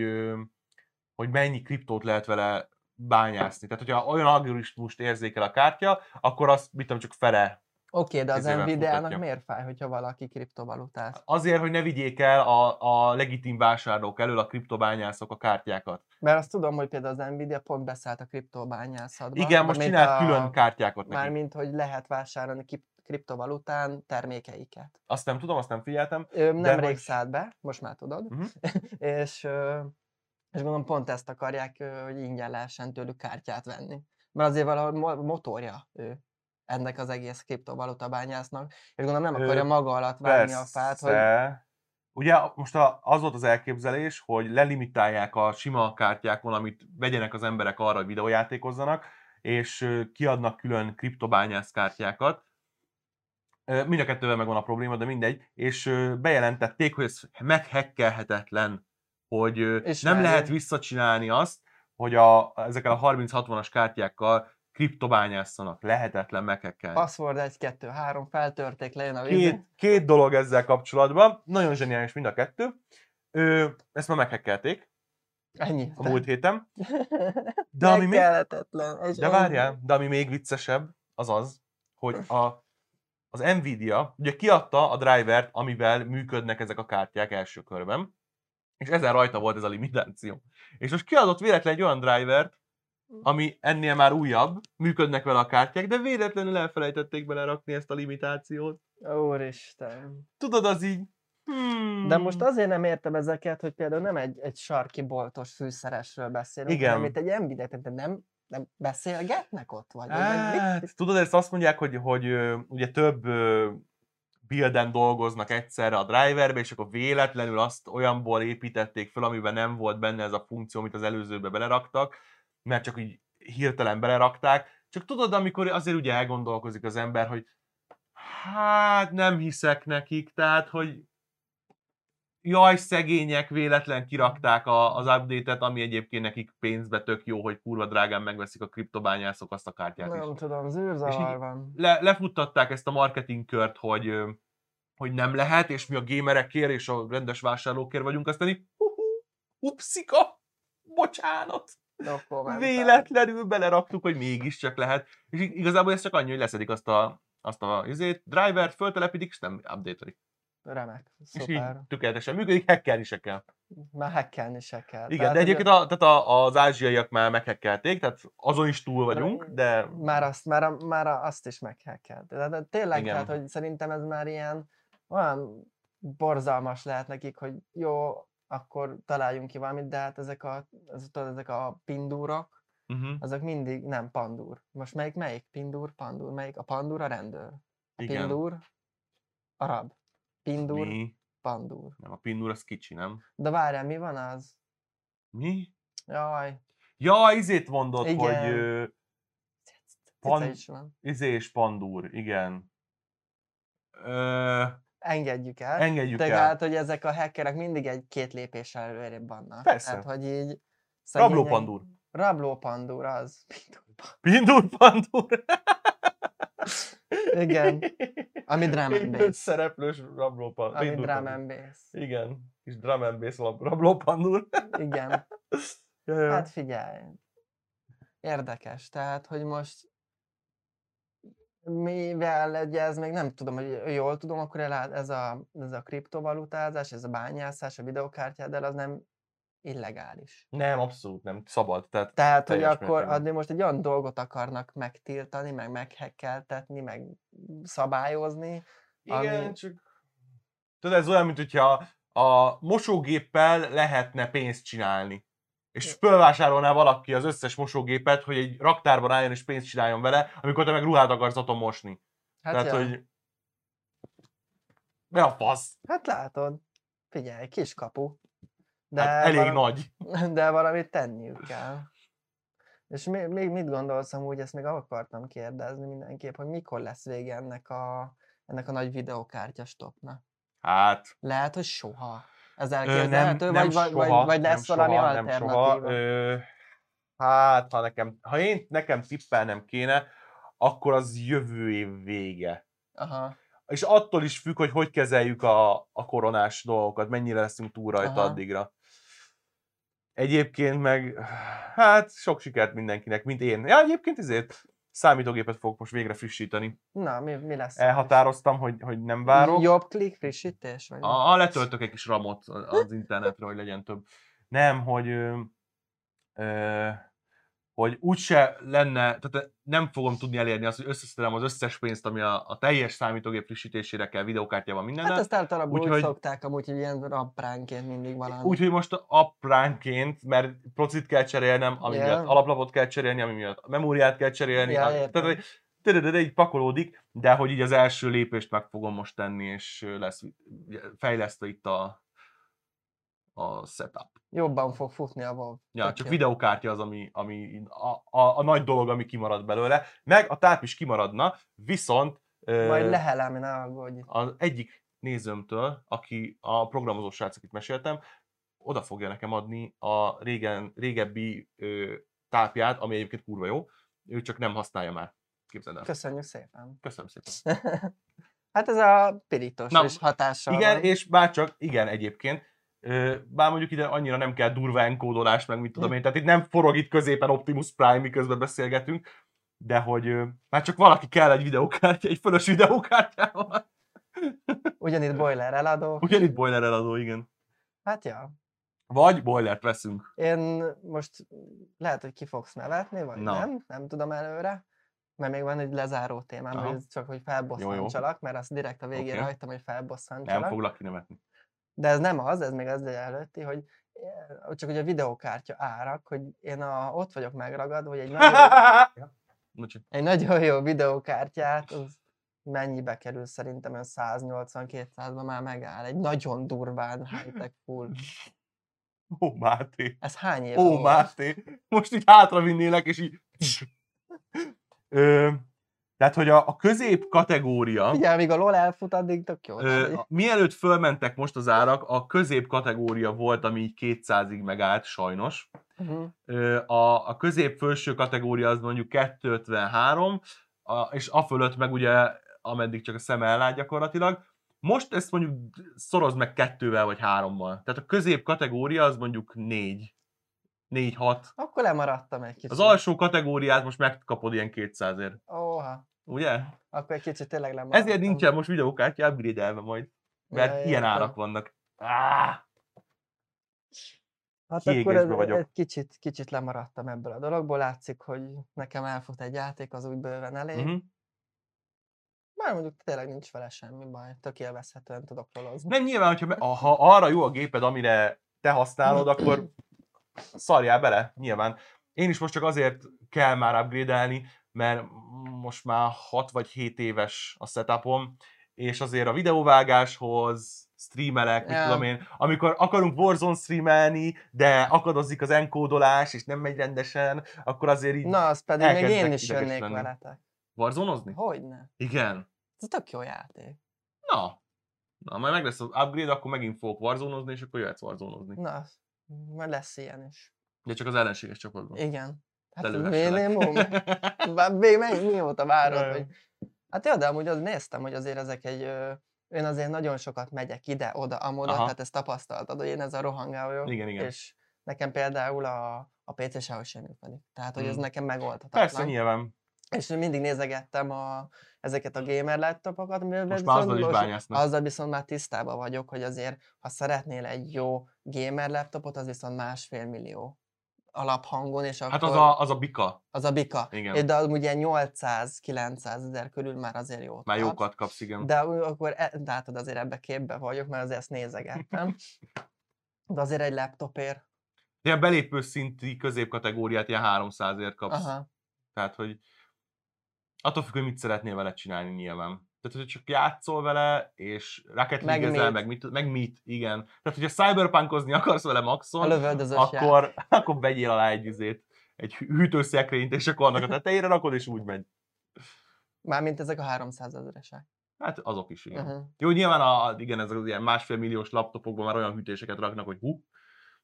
hogy mennyi kriptót lehet vele bányászni. Tehát, hogyha olyan algoritmust érzékel a kártya, akkor azt, mit tudom, csak fele. Oké, de az Nvidia-nak miért fáj, hogyha valaki kriptovalutát? Azért, hogy ne vigyék el a, a legitim vásárlók elől a kriptobányászok a kártyákat. Mert azt tudom, hogy például az Nvidia pont beszállt a kriptobányászatba. Igen, most csinált külön kártyákat neki. Mármint, hogy lehet vásárolni kriptovalután termékeiket. Azt nem tudom, azt nem figyeltem. Ő nemrég hogy- szállt be, most már tudod, Mhm. és, ö, és gondolom pont ezt akarják, ö, hogy ingyen lehessen tőlük kártyát venni. Mert azért valahol mo- motorja ő ennek az egész kriptovaluta bányásznak, és gondolom nem akarja maga alatt vágni a fát, hogy. Ugye most az volt az elképzelés, hogy lelimitálják a sima kártyákon, amit vegyenek az emberek arra, hogy videójátékozzanak, és kiadnak külön kriptobányász kártyákat. Mind a kettővel megvan a probléma, de mindegy. És bejelentették, hogy ez meghekkelhetetlen, hogy ö, nem lehet visszacsinálni azt, hogy a, ezekkel a 30-60-as kártyákkal kriptobányásszanak. Lehetetlen meghekkelni. password 1, 2, 3, feltörték, lejön a víz. Két, két dolog ezzel kapcsolatban, nagyon zseniális mind a kettő. Ö, ezt már meghekkelték, Ennyi. a múlt héten. De ami még, de várjál, de ami még viccesebb, az az, hogy a, az Nvidia ugye kiadta a drivert, amivel működnek ezek a kártyák első körben, és ezen rajta volt ez a limitáció. És most kiadott véletlen egy olyan drivert, ami ennél már újabb, működnek vele a kártyák, de véletlenül elfelejtették belerakni ezt a limitációt. Úristen. Tudod, az így... Hmm. De most azért nem értem ezeket, hogy például nem egy, egy sarki boltos fűszeresről beszélünk, Igen. hanem itt egy nvidia de nem, nem beszélgetnek ott? Vagy, Hát, tudod, ezt azt mondják, hogy, hogy ugye több builden dolgoznak egyszerre a driverbe, és akkor véletlenül azt olyanból építették fel, amiben nem volt benne ez a funkció, amit az előzőbe beleraktak, mert csak így hirtelen belerakták. Csak tudod, amikor azért ugye elgondolkozik az ember, hogy hát nem hiszek nekik, tehát, hogy jaj, szegények véletlen kirakták a, az update-et, ami egyébként nekik pénzbe tök jó, hogy kurva drágán megveszik a kriptobányászok azt a kártyát is Nem tudom, zűrzavar van. le, lefuttatták ezt a marketing kört, hogy, hogy nem lehet, és mi a gamerekért és a rendes vásárlókért vagyunk, aztán így, hú, upszika, bocsánat. Véletlenül beleraktuk, hogy mégiscsak lehet. És ig- igazából ez csak annyi, hogy leszedik azt a, azt a izét, drivert, föltelepítik, és nem update Remek, És így szuper. tökéletesen működik, hackelni se kell. Már hackelni se kell. Igen, Tehát, de egyébként a, tehát a, az ázsiaiak már meghekkelték, tehát azon is túl vagyunk, de Már azt, már, a- már azt is meghackelt. De, de tényleg, Igen. tehát, hogy szerintem ez már ilyen olyan borzalmas lehet nekik, hogy jó, akkor találjunk ki valamit, de hát ezek a, tudod, ezek a pindúrok, uh-huh. azok mindig nem pandúr. Most melyik melyik? Pindur, pandúr, melyik? A pandúr a rendőr. A igen. pindur a rab. Pindur, Mi? pandúr. Nem, a pindur az kicsi, nem? De várjál, mi van az? Mi? Jaj, Ja, izét mondod, Igen. hogy ö, Pan- izé és pandúr, igen. Ö, Engedjük el. engedjük el. Tehát, hogy ezek a hackerek mindig egy-két lépéssel előrébb vannak. Persze. Tehát, hogy így... Rabló pandúr. Rabló pandúr, az. Pindur, pandúr. Igen. Ami drum and bass. Szereplős rabló pandúr. Ami drum and bass. Igen, kis drum and bass rabló pandúr. Igen. Ja, ja. Hát figyelj. Érdekes. Tehát, hogy most mivel ugye ez még nem tudom, hogy jól tudom, akkor ez a, ez a kriptovalutázás, ez a bányászás a videokártyáddal, az nem illegális. Nem, abszolút nem. Szabad. Tehát Tehát, hogy akkor adni most egy olyan dolgot akarnak megtiltani, meg meghekkeltetni, meg szabályozni. Igen, Ami- csak... Tudod, ez olyan, mint hogyha a mosógéppel lehetne pénzt csinálni. És fölvásárolná valaki az összes mosógépet, hogy egy raktárban álljon és pénzt csináljon vele, amikor te meg ruhát akarsz otthon mosni. Hát, Tehát, ja. hogy... Mi a fasz? hát látod, figyelj, kiskapu. De, Hát elég valami, nagy. de valamit tenniük kell. És mi, még mit gondolsz amúgy, ezt még akartam kérdezni mindenképp, hogy mikor lesz vége ennek a, ennek a nagy videokártya stopnak? Hát, Lehet, hogy soha. Ez ö, nem, elképzelhető, nem vagy, vagy, vagy, soha, vagy nem lesz valami soha, nem alternatíva? soha. Ö, hát, ha nekem, ha én nekem tippelnem kéne, akkor az jövő év vége. Aha. És attól is függ, hogy hogy kezeljük a, a koronás dolgokat, mennyire leszünk túl rajta Aha. addigra. Egyébként meg, hát sok sikert mindenkinek, mint én. Ja, egyébként ezért számítógépet fogok most végre frissíteni. Na, mi, mi lesz? Elhatároztam, hogy, hogy nem várok. Jobb klik frissítés? Vagy? A, a letöltök egy kis ramot az internetre, hogy legyen több. Nem, hogy ö, ö, hogy úgyse lenne, tehát nem fogom tudni elérni azt, hogy összeszedem az összes pénzt, ami a, a teljes számítógép frissítésére kell, videókártyával, mindennel. Hát ezt általában úgy Úgyhogy- szokták amúgy, hogy ilyen rapránként mindig valami. Úgyhogy most apránként, mert procit kell cserélnem, ami Ja. miatt alaplapot kell cserélni, ami miatt memóriát kell cserélni. A- értem. tehát, tüdödödö, így pakolódik, de hogy így az első lépést meg fogom most tenni, és lesz fejlesztve itt a, a setup. Jobban fog futni a WoW. Ja, Tök csak jó. videókártya az, ami, ami a, a, a, nagy dolog, ami kimarad belőle. Meg a táp is kimaradna, viszont Majd lehelem, ne aggódj. az egyik nézőmtől, aki a programozó srác, akit meséltem, oda fogja nekem adni a régen, régebbi ö, tápját, ami egyébként kurva jó, ő csak nem használja már. Képzeld el. Köszönjük szépen. Köszönöm szépen. hát ez a pirítos Na, és hatással Igen, van. és bár csak, igen egyébként, Bár mondjuk ide annyira nem kell durva enkódolás, meg mit tudom én, tehát itt nem forog itt középen Optimus Prime, miközben beszélgetünk, de hogy már csak valaki kell egy videókártya, egy fölös videókártyával. Ugyanitt boiler eladó. Ugyanitt boiler eladó, igen. Hát ja. Vagy boilert veszünk. Én most lehet, hogy ki fogsz nevetni, vagy Na. nem, nem tudom előre, mert még van egy lezáró témám, hogy csak hogy felbosszantsalak, mert azt direkt a végére Oké. hagytam, hogy Nem felbosszantsalak. foglak kinevetni. De ez nem az, ez még az előtti, hogy eh, csak hogy a videókártya árak, hogy én a, ott vagyok megragadva, hogy egy nagyon, Bocsi. egy nagyon jó videókártyát, az mennyibe kerül szerintem, olyan 180-200-ban már megáll. Egy nagyon durván high-tech full. Ó, Máté. Ez hány év Ó? Máté. Most így hátra vinnélek, és így... Ö, tehát, hogy a, a közép kategória, Figyelj, amíg a LOL elfut, addig tök jó. ö, mielőtt fölmentek most az árak, a közép kategória volt, ami így 200-ig megállt, sajnos. Mhm. Ö, a, a közép felső kategória az mondjuk 253, a, és a fölött meg ugye, ameddig csak a szem ellát gyakorlatilag. Most ezt mondjuk szoroz meg kettővel vagy hárommal. Tehát a közép kategória az mondjuk négy. 4-6. Akkor lemaradtam egy kicsit. Az alsó kategóriát most megkapod ilyen 200 ért. Óha, Ugye? akkor egy kicsit tényleg lemaradtam. Ezért nincsen most videókártya upgrade majd. Mert Ja, ilyen értem. árak vannak. Áh! Hát akkor ez, vagyok. egy kicsit, kicsit lemaradtam ebből a dologból. Látszik, hogy nekem elfut egy játék, az úgy bőven elég. Uh-huh. Már mondjuk tényleg nincs vele semmi baj. Tök élvezhetően tudok lolozni. Nem nyilván, hogyha ha arra jó a géped, amire te használod, akkor szarjál bele, nyilván. Én is most csak azért kell már upgrade mert most már 6 vagy 7 éves a setupom, és azért a videóvágáshoz, streamelek, mit Ja. tudom én, amikor akarunk Warzone streamelni, de akadozik az enkódolás, és nem megy rendesen, akkor azért így Na, az pedig még én is jönnék lenni. veletek. Warzonozni? Hogyne? Igen. Ez tök jó játék. Na. Na, majd meg lesz az upgrade, akkor megint fogok warzonozni, és akkor jöhetsz warzonozni. Na, majd lesz ilyen is. De csak az ellenséges csapatban. Igen. Hát minimum. Még meg mióta várod, hogy... Hát jó, de amúgy az néztem, hogy azért ezek egy... Én azért nagyon sokat megyek ide, oda, amoda, Aha. tehát ezt tapasztaltad, hogy én ez a rohangál vagyok. Igen, igen. És nekem például a, a PC sehogy sem működik. Tehát, hogy ez Mm. nekem megoldhatatlan. Persze, nyilván. És mindig nézegettem a, ezeket a gamer laptopokat, amivel Most már azzal is bányásznak. azzal viszont már tisztában vagyok, hogy azért, ha szeretnél egy jó gamer laptopot, az viszont másfél millió alaphangon, és akkor Hát az a, az a bika. az a bika. Igen. És De az ugye 800-900 ezer körül már azért jót Már kapsz. jókat kapsz, igen. De akkor e, látod, azért ebbe képbe vagyok, mert azért ezt nézegettem. De azért egy laptopért. Ilyen belépő szinti középkategóriát ilyen 300 ért kapsz. Aha. Tehát, hogy attól függ, hogy mit szeretnél vele csinálni nyilván. Tehát, hogy csak játszol vele, és Rocket Meg meg mit, meg mit, igen. Tehát, hogyha cyberpunkozni akarsz vele maxon, akkor, akkor vegyél alá egy izét, egy hű- hűtőszekrényt, és akkor annak a tetejére rakod, és úgy megy. Mármint ezek a 300 ezeresek. Hát azok is, igen. Uh-huh. Jó, nyilván a, igen, ezek az ilyen másfél milliós laptopokban már olyan hűtéseket raknak, hogy hú,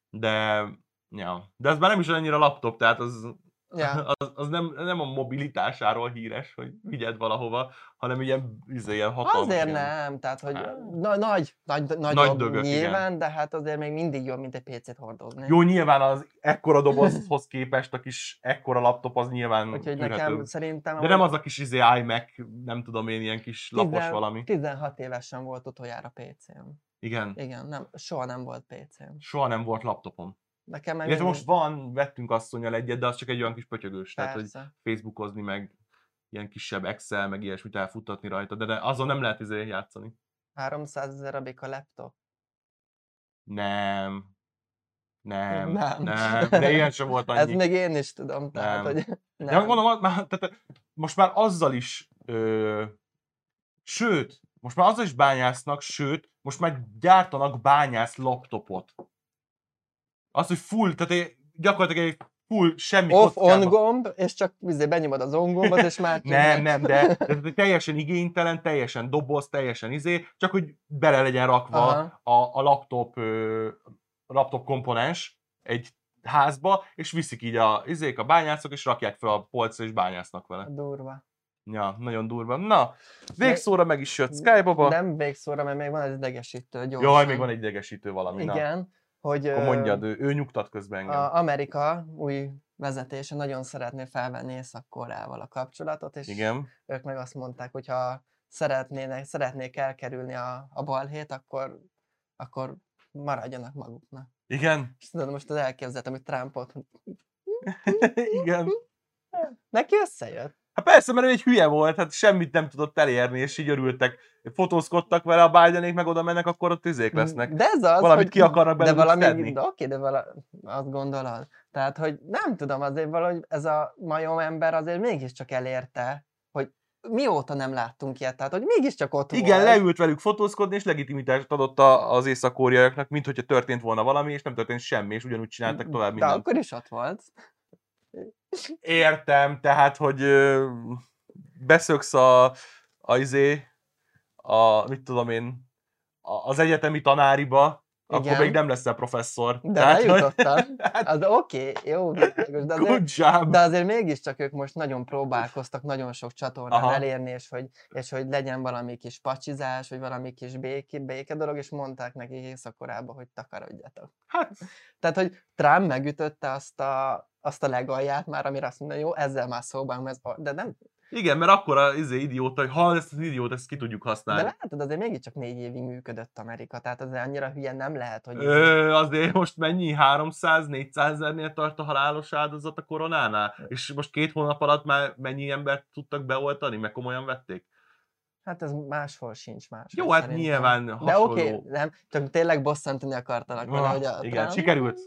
de, ja. de ez már nem is annyira laptop, tehát az, Ja. az, az nem, nem a mobilitásáról híres, hogy vigyed valahova, hanem ilyen, izé, ilyen hatalmas. Azért ilyen- nem, tehát hogy na, nagy, nagy, nagyobb dögök, igen. nyilván, de hát azért még mindig jobb, mint egy PC-t hordozni. Jó, nyilván az ekkora dobozhoz képest a kis ekkora laptop az nyilván Úgyhogy tűrhető. nekem szerintem... De nem az a kis izé iMac, nem tudom én, ilyen kis lapos Tizen- valami. 16 évesen volt utoljára PC-m. Igen. Igen, nem, soha nem volt PC-m. Soha nem volt laptopom. Nekem meg Illetve most van, vettünk asszonyal egyet, de az csak egy olyan kis pötyögős. Tehát, hogy Persze. Facebookozni, meg ilyen kisebb Excel, meg ilyesmit elfuttatni rajta, de, de azon nem lehet izé játszani. 300 ezer a laptop. Nem. Nem. Nem. Nem. De ilyen sem volt annyi. Ez még én is tudom, tehát, Nem. hogy De mondom, az már, tehát most már azzal is, ö, sőt, most már azzal is bányásznak, sőt, most már gyártanak bányász laptopot. Az, hogy full, tehát egy, gyakorlatilag egy full semmi Off-on gomb, és csak izé benyomod az on gombot, és már Nem, nem, de, de teljesen igénytelen, teljesen doboz, teljesen izé, csak hogy bele legyen rakva Aha. a, a laptop, ö, laptop komponens egy házba, és viszik így a izék, a bányászok, és rakják fel a polcra, és bányásznak vele. Durva. Ja, nagyon durva. Na, végszóra meg is jött Skybaba. Nem végszóra, mert még van egy idegesítő gyorsan. Jaj, még van egy idegesítő valami. Na, Igen, hogy akkor mondjad, ő, ő nyugtat közben engem. a Amerika új vezetése nagyon szeretné felvenni Észak-Koreával a kapcsolatot, és Igen. ők meg azt mondták, hogy ha szeretnének, szeretnék elkerülni a, a balhét, akkor, akkor maradjanak maguknak. Igen. És tudod, most az elképzeltem, hogy Trumpot, Igen. neki összejött. Hát persze, mert ő egy hülye volt, hát semmit nem tudott elérni, és így örültek. Fotózkodtak vele, a Bidenék meg oda mennek, akkor ott izék lesznek. De ez az, Valamit hogy, ki akarnak de belőlük valami, szedni. de oké, de vala, azt gondolod. Tehát, hogy nem tudom, azért valahogy ez a majom ember azért mégiscsak elérte, hogy mióta nem láttunk ilyet, tehát, hogy mégiscsak ott Igen, volt. leült velük fotózkodni, és legitimitást adott a- az észak mint hogyha történt volna valami, és nem történt semmi, és ugyanúgy csináltak tovább De mindent. akkor is ott volt. Értem, tehát, hogy ö, beszöksz a, a, izé, a, mit tudom én, a, az egyetemi tanáriba, akkor Igen. még nem leszel professzor. De Tehát, eljutottál. Hát, Az oké, jó, világos, de azért, de azért mégiscsak ők most nagyon próbálkoztak nagyon sok csatornán Aha. elérni, és hogy, és hogy legyen valami kis pacsizás, vagy valami kis béke, béke dolog, és mondták neki éjszakorába, hogy takarodjatok. Hát, Tehát, hogy Trump megütötte azt a, azt a legalját már, amire azt mondja, jó, ezzel már szóban, ez, de nem, igen, mert akkor az izé, idióta, hogy ha ezt az idiót, ezt ki tudjuk de használni. látod, azért mégiscsak négy évig működött Amerika, tehát azért annyira hülye nem lehet, hogy... Ö, azért most mennyi? 300-400 ezernél tart a halálos áldozat a koronánál? És most két hónap alatt már mennyi embert tudtak beoltani, meg komolyan vették? Hát ez máshol sincs más. Jó, hát nyilván De hasonló. oké, okay, nem, csak tényleg bosszantani akartalak vele, Ah, hogy a igen, Trump- sikerült.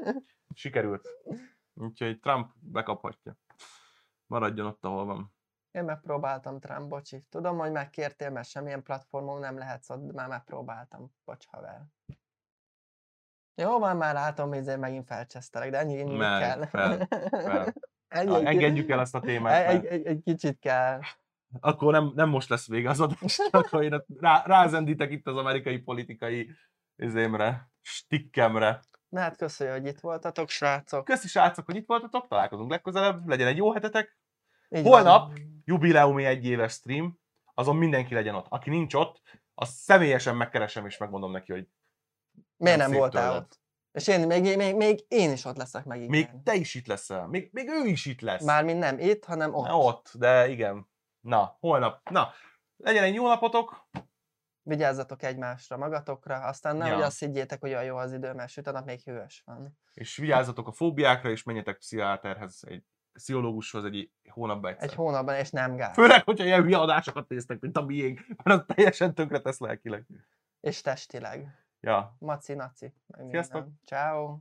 Sikerült. Úgyhogy Trump bekaphatja. Maradjon ott, ahol van. Én megpróbáltam, Trump, bocsi. Tudom, hogy megkértél, mert semmilyen platformon nem lehetsz ott, már megpróbáltam. Bocs, haver. Jó van, már látom, hogy ezért megint felcsesztelek, de ennyi, ennyi Meg, kell. fel, fel. Ennyi, egy, engedjük el ezt a témát, egy, mert egy, egy, kicsit kell. akkor nem, nem most lesz vége az adás, akkor én rá, rázendítek itt az amerikai politikai izémre, stikkemre. Na hát köszönjük, hogy itt voltatok, srácok. Köszi srácok, hogy itt voltatok, találkozunk legközelebb, legyen egy jó hetetek. Így Holnap van. jubileumi egy éves stream, azon mindenki legyen ott. Aki nincs ott, azt személyesen megkeresem, és megmondom neki, hogy Miért nem nem voltál tőled. ott? És én még, még, még én is ott leszek megint. még te is itt leszel, még, még ő is itt lesz. Mármint nem itt, hanem ott. Na, ott, de igen. Na, holnap. Na, legyen egy jó napotok. Vigyázzatok egymásra, magatokra, aztán nem, Ja. hogy azt higgyétek, hogy olyan jó az idő, mert süt a nap még hűvös van. És vigyázzatok a fóbiákra, és menjetek pszichiáterhez, egy pszichológushoz egy hónapban egyszer. Egy hónapban, és nem gáz. Főleg, hogyha ilyen hülye adásokat néztek, mint a miénk, mert az teljesen tönkre tesz lelkileg. És testileg. Ja, Maci, naci. Sziasztok. Ciao.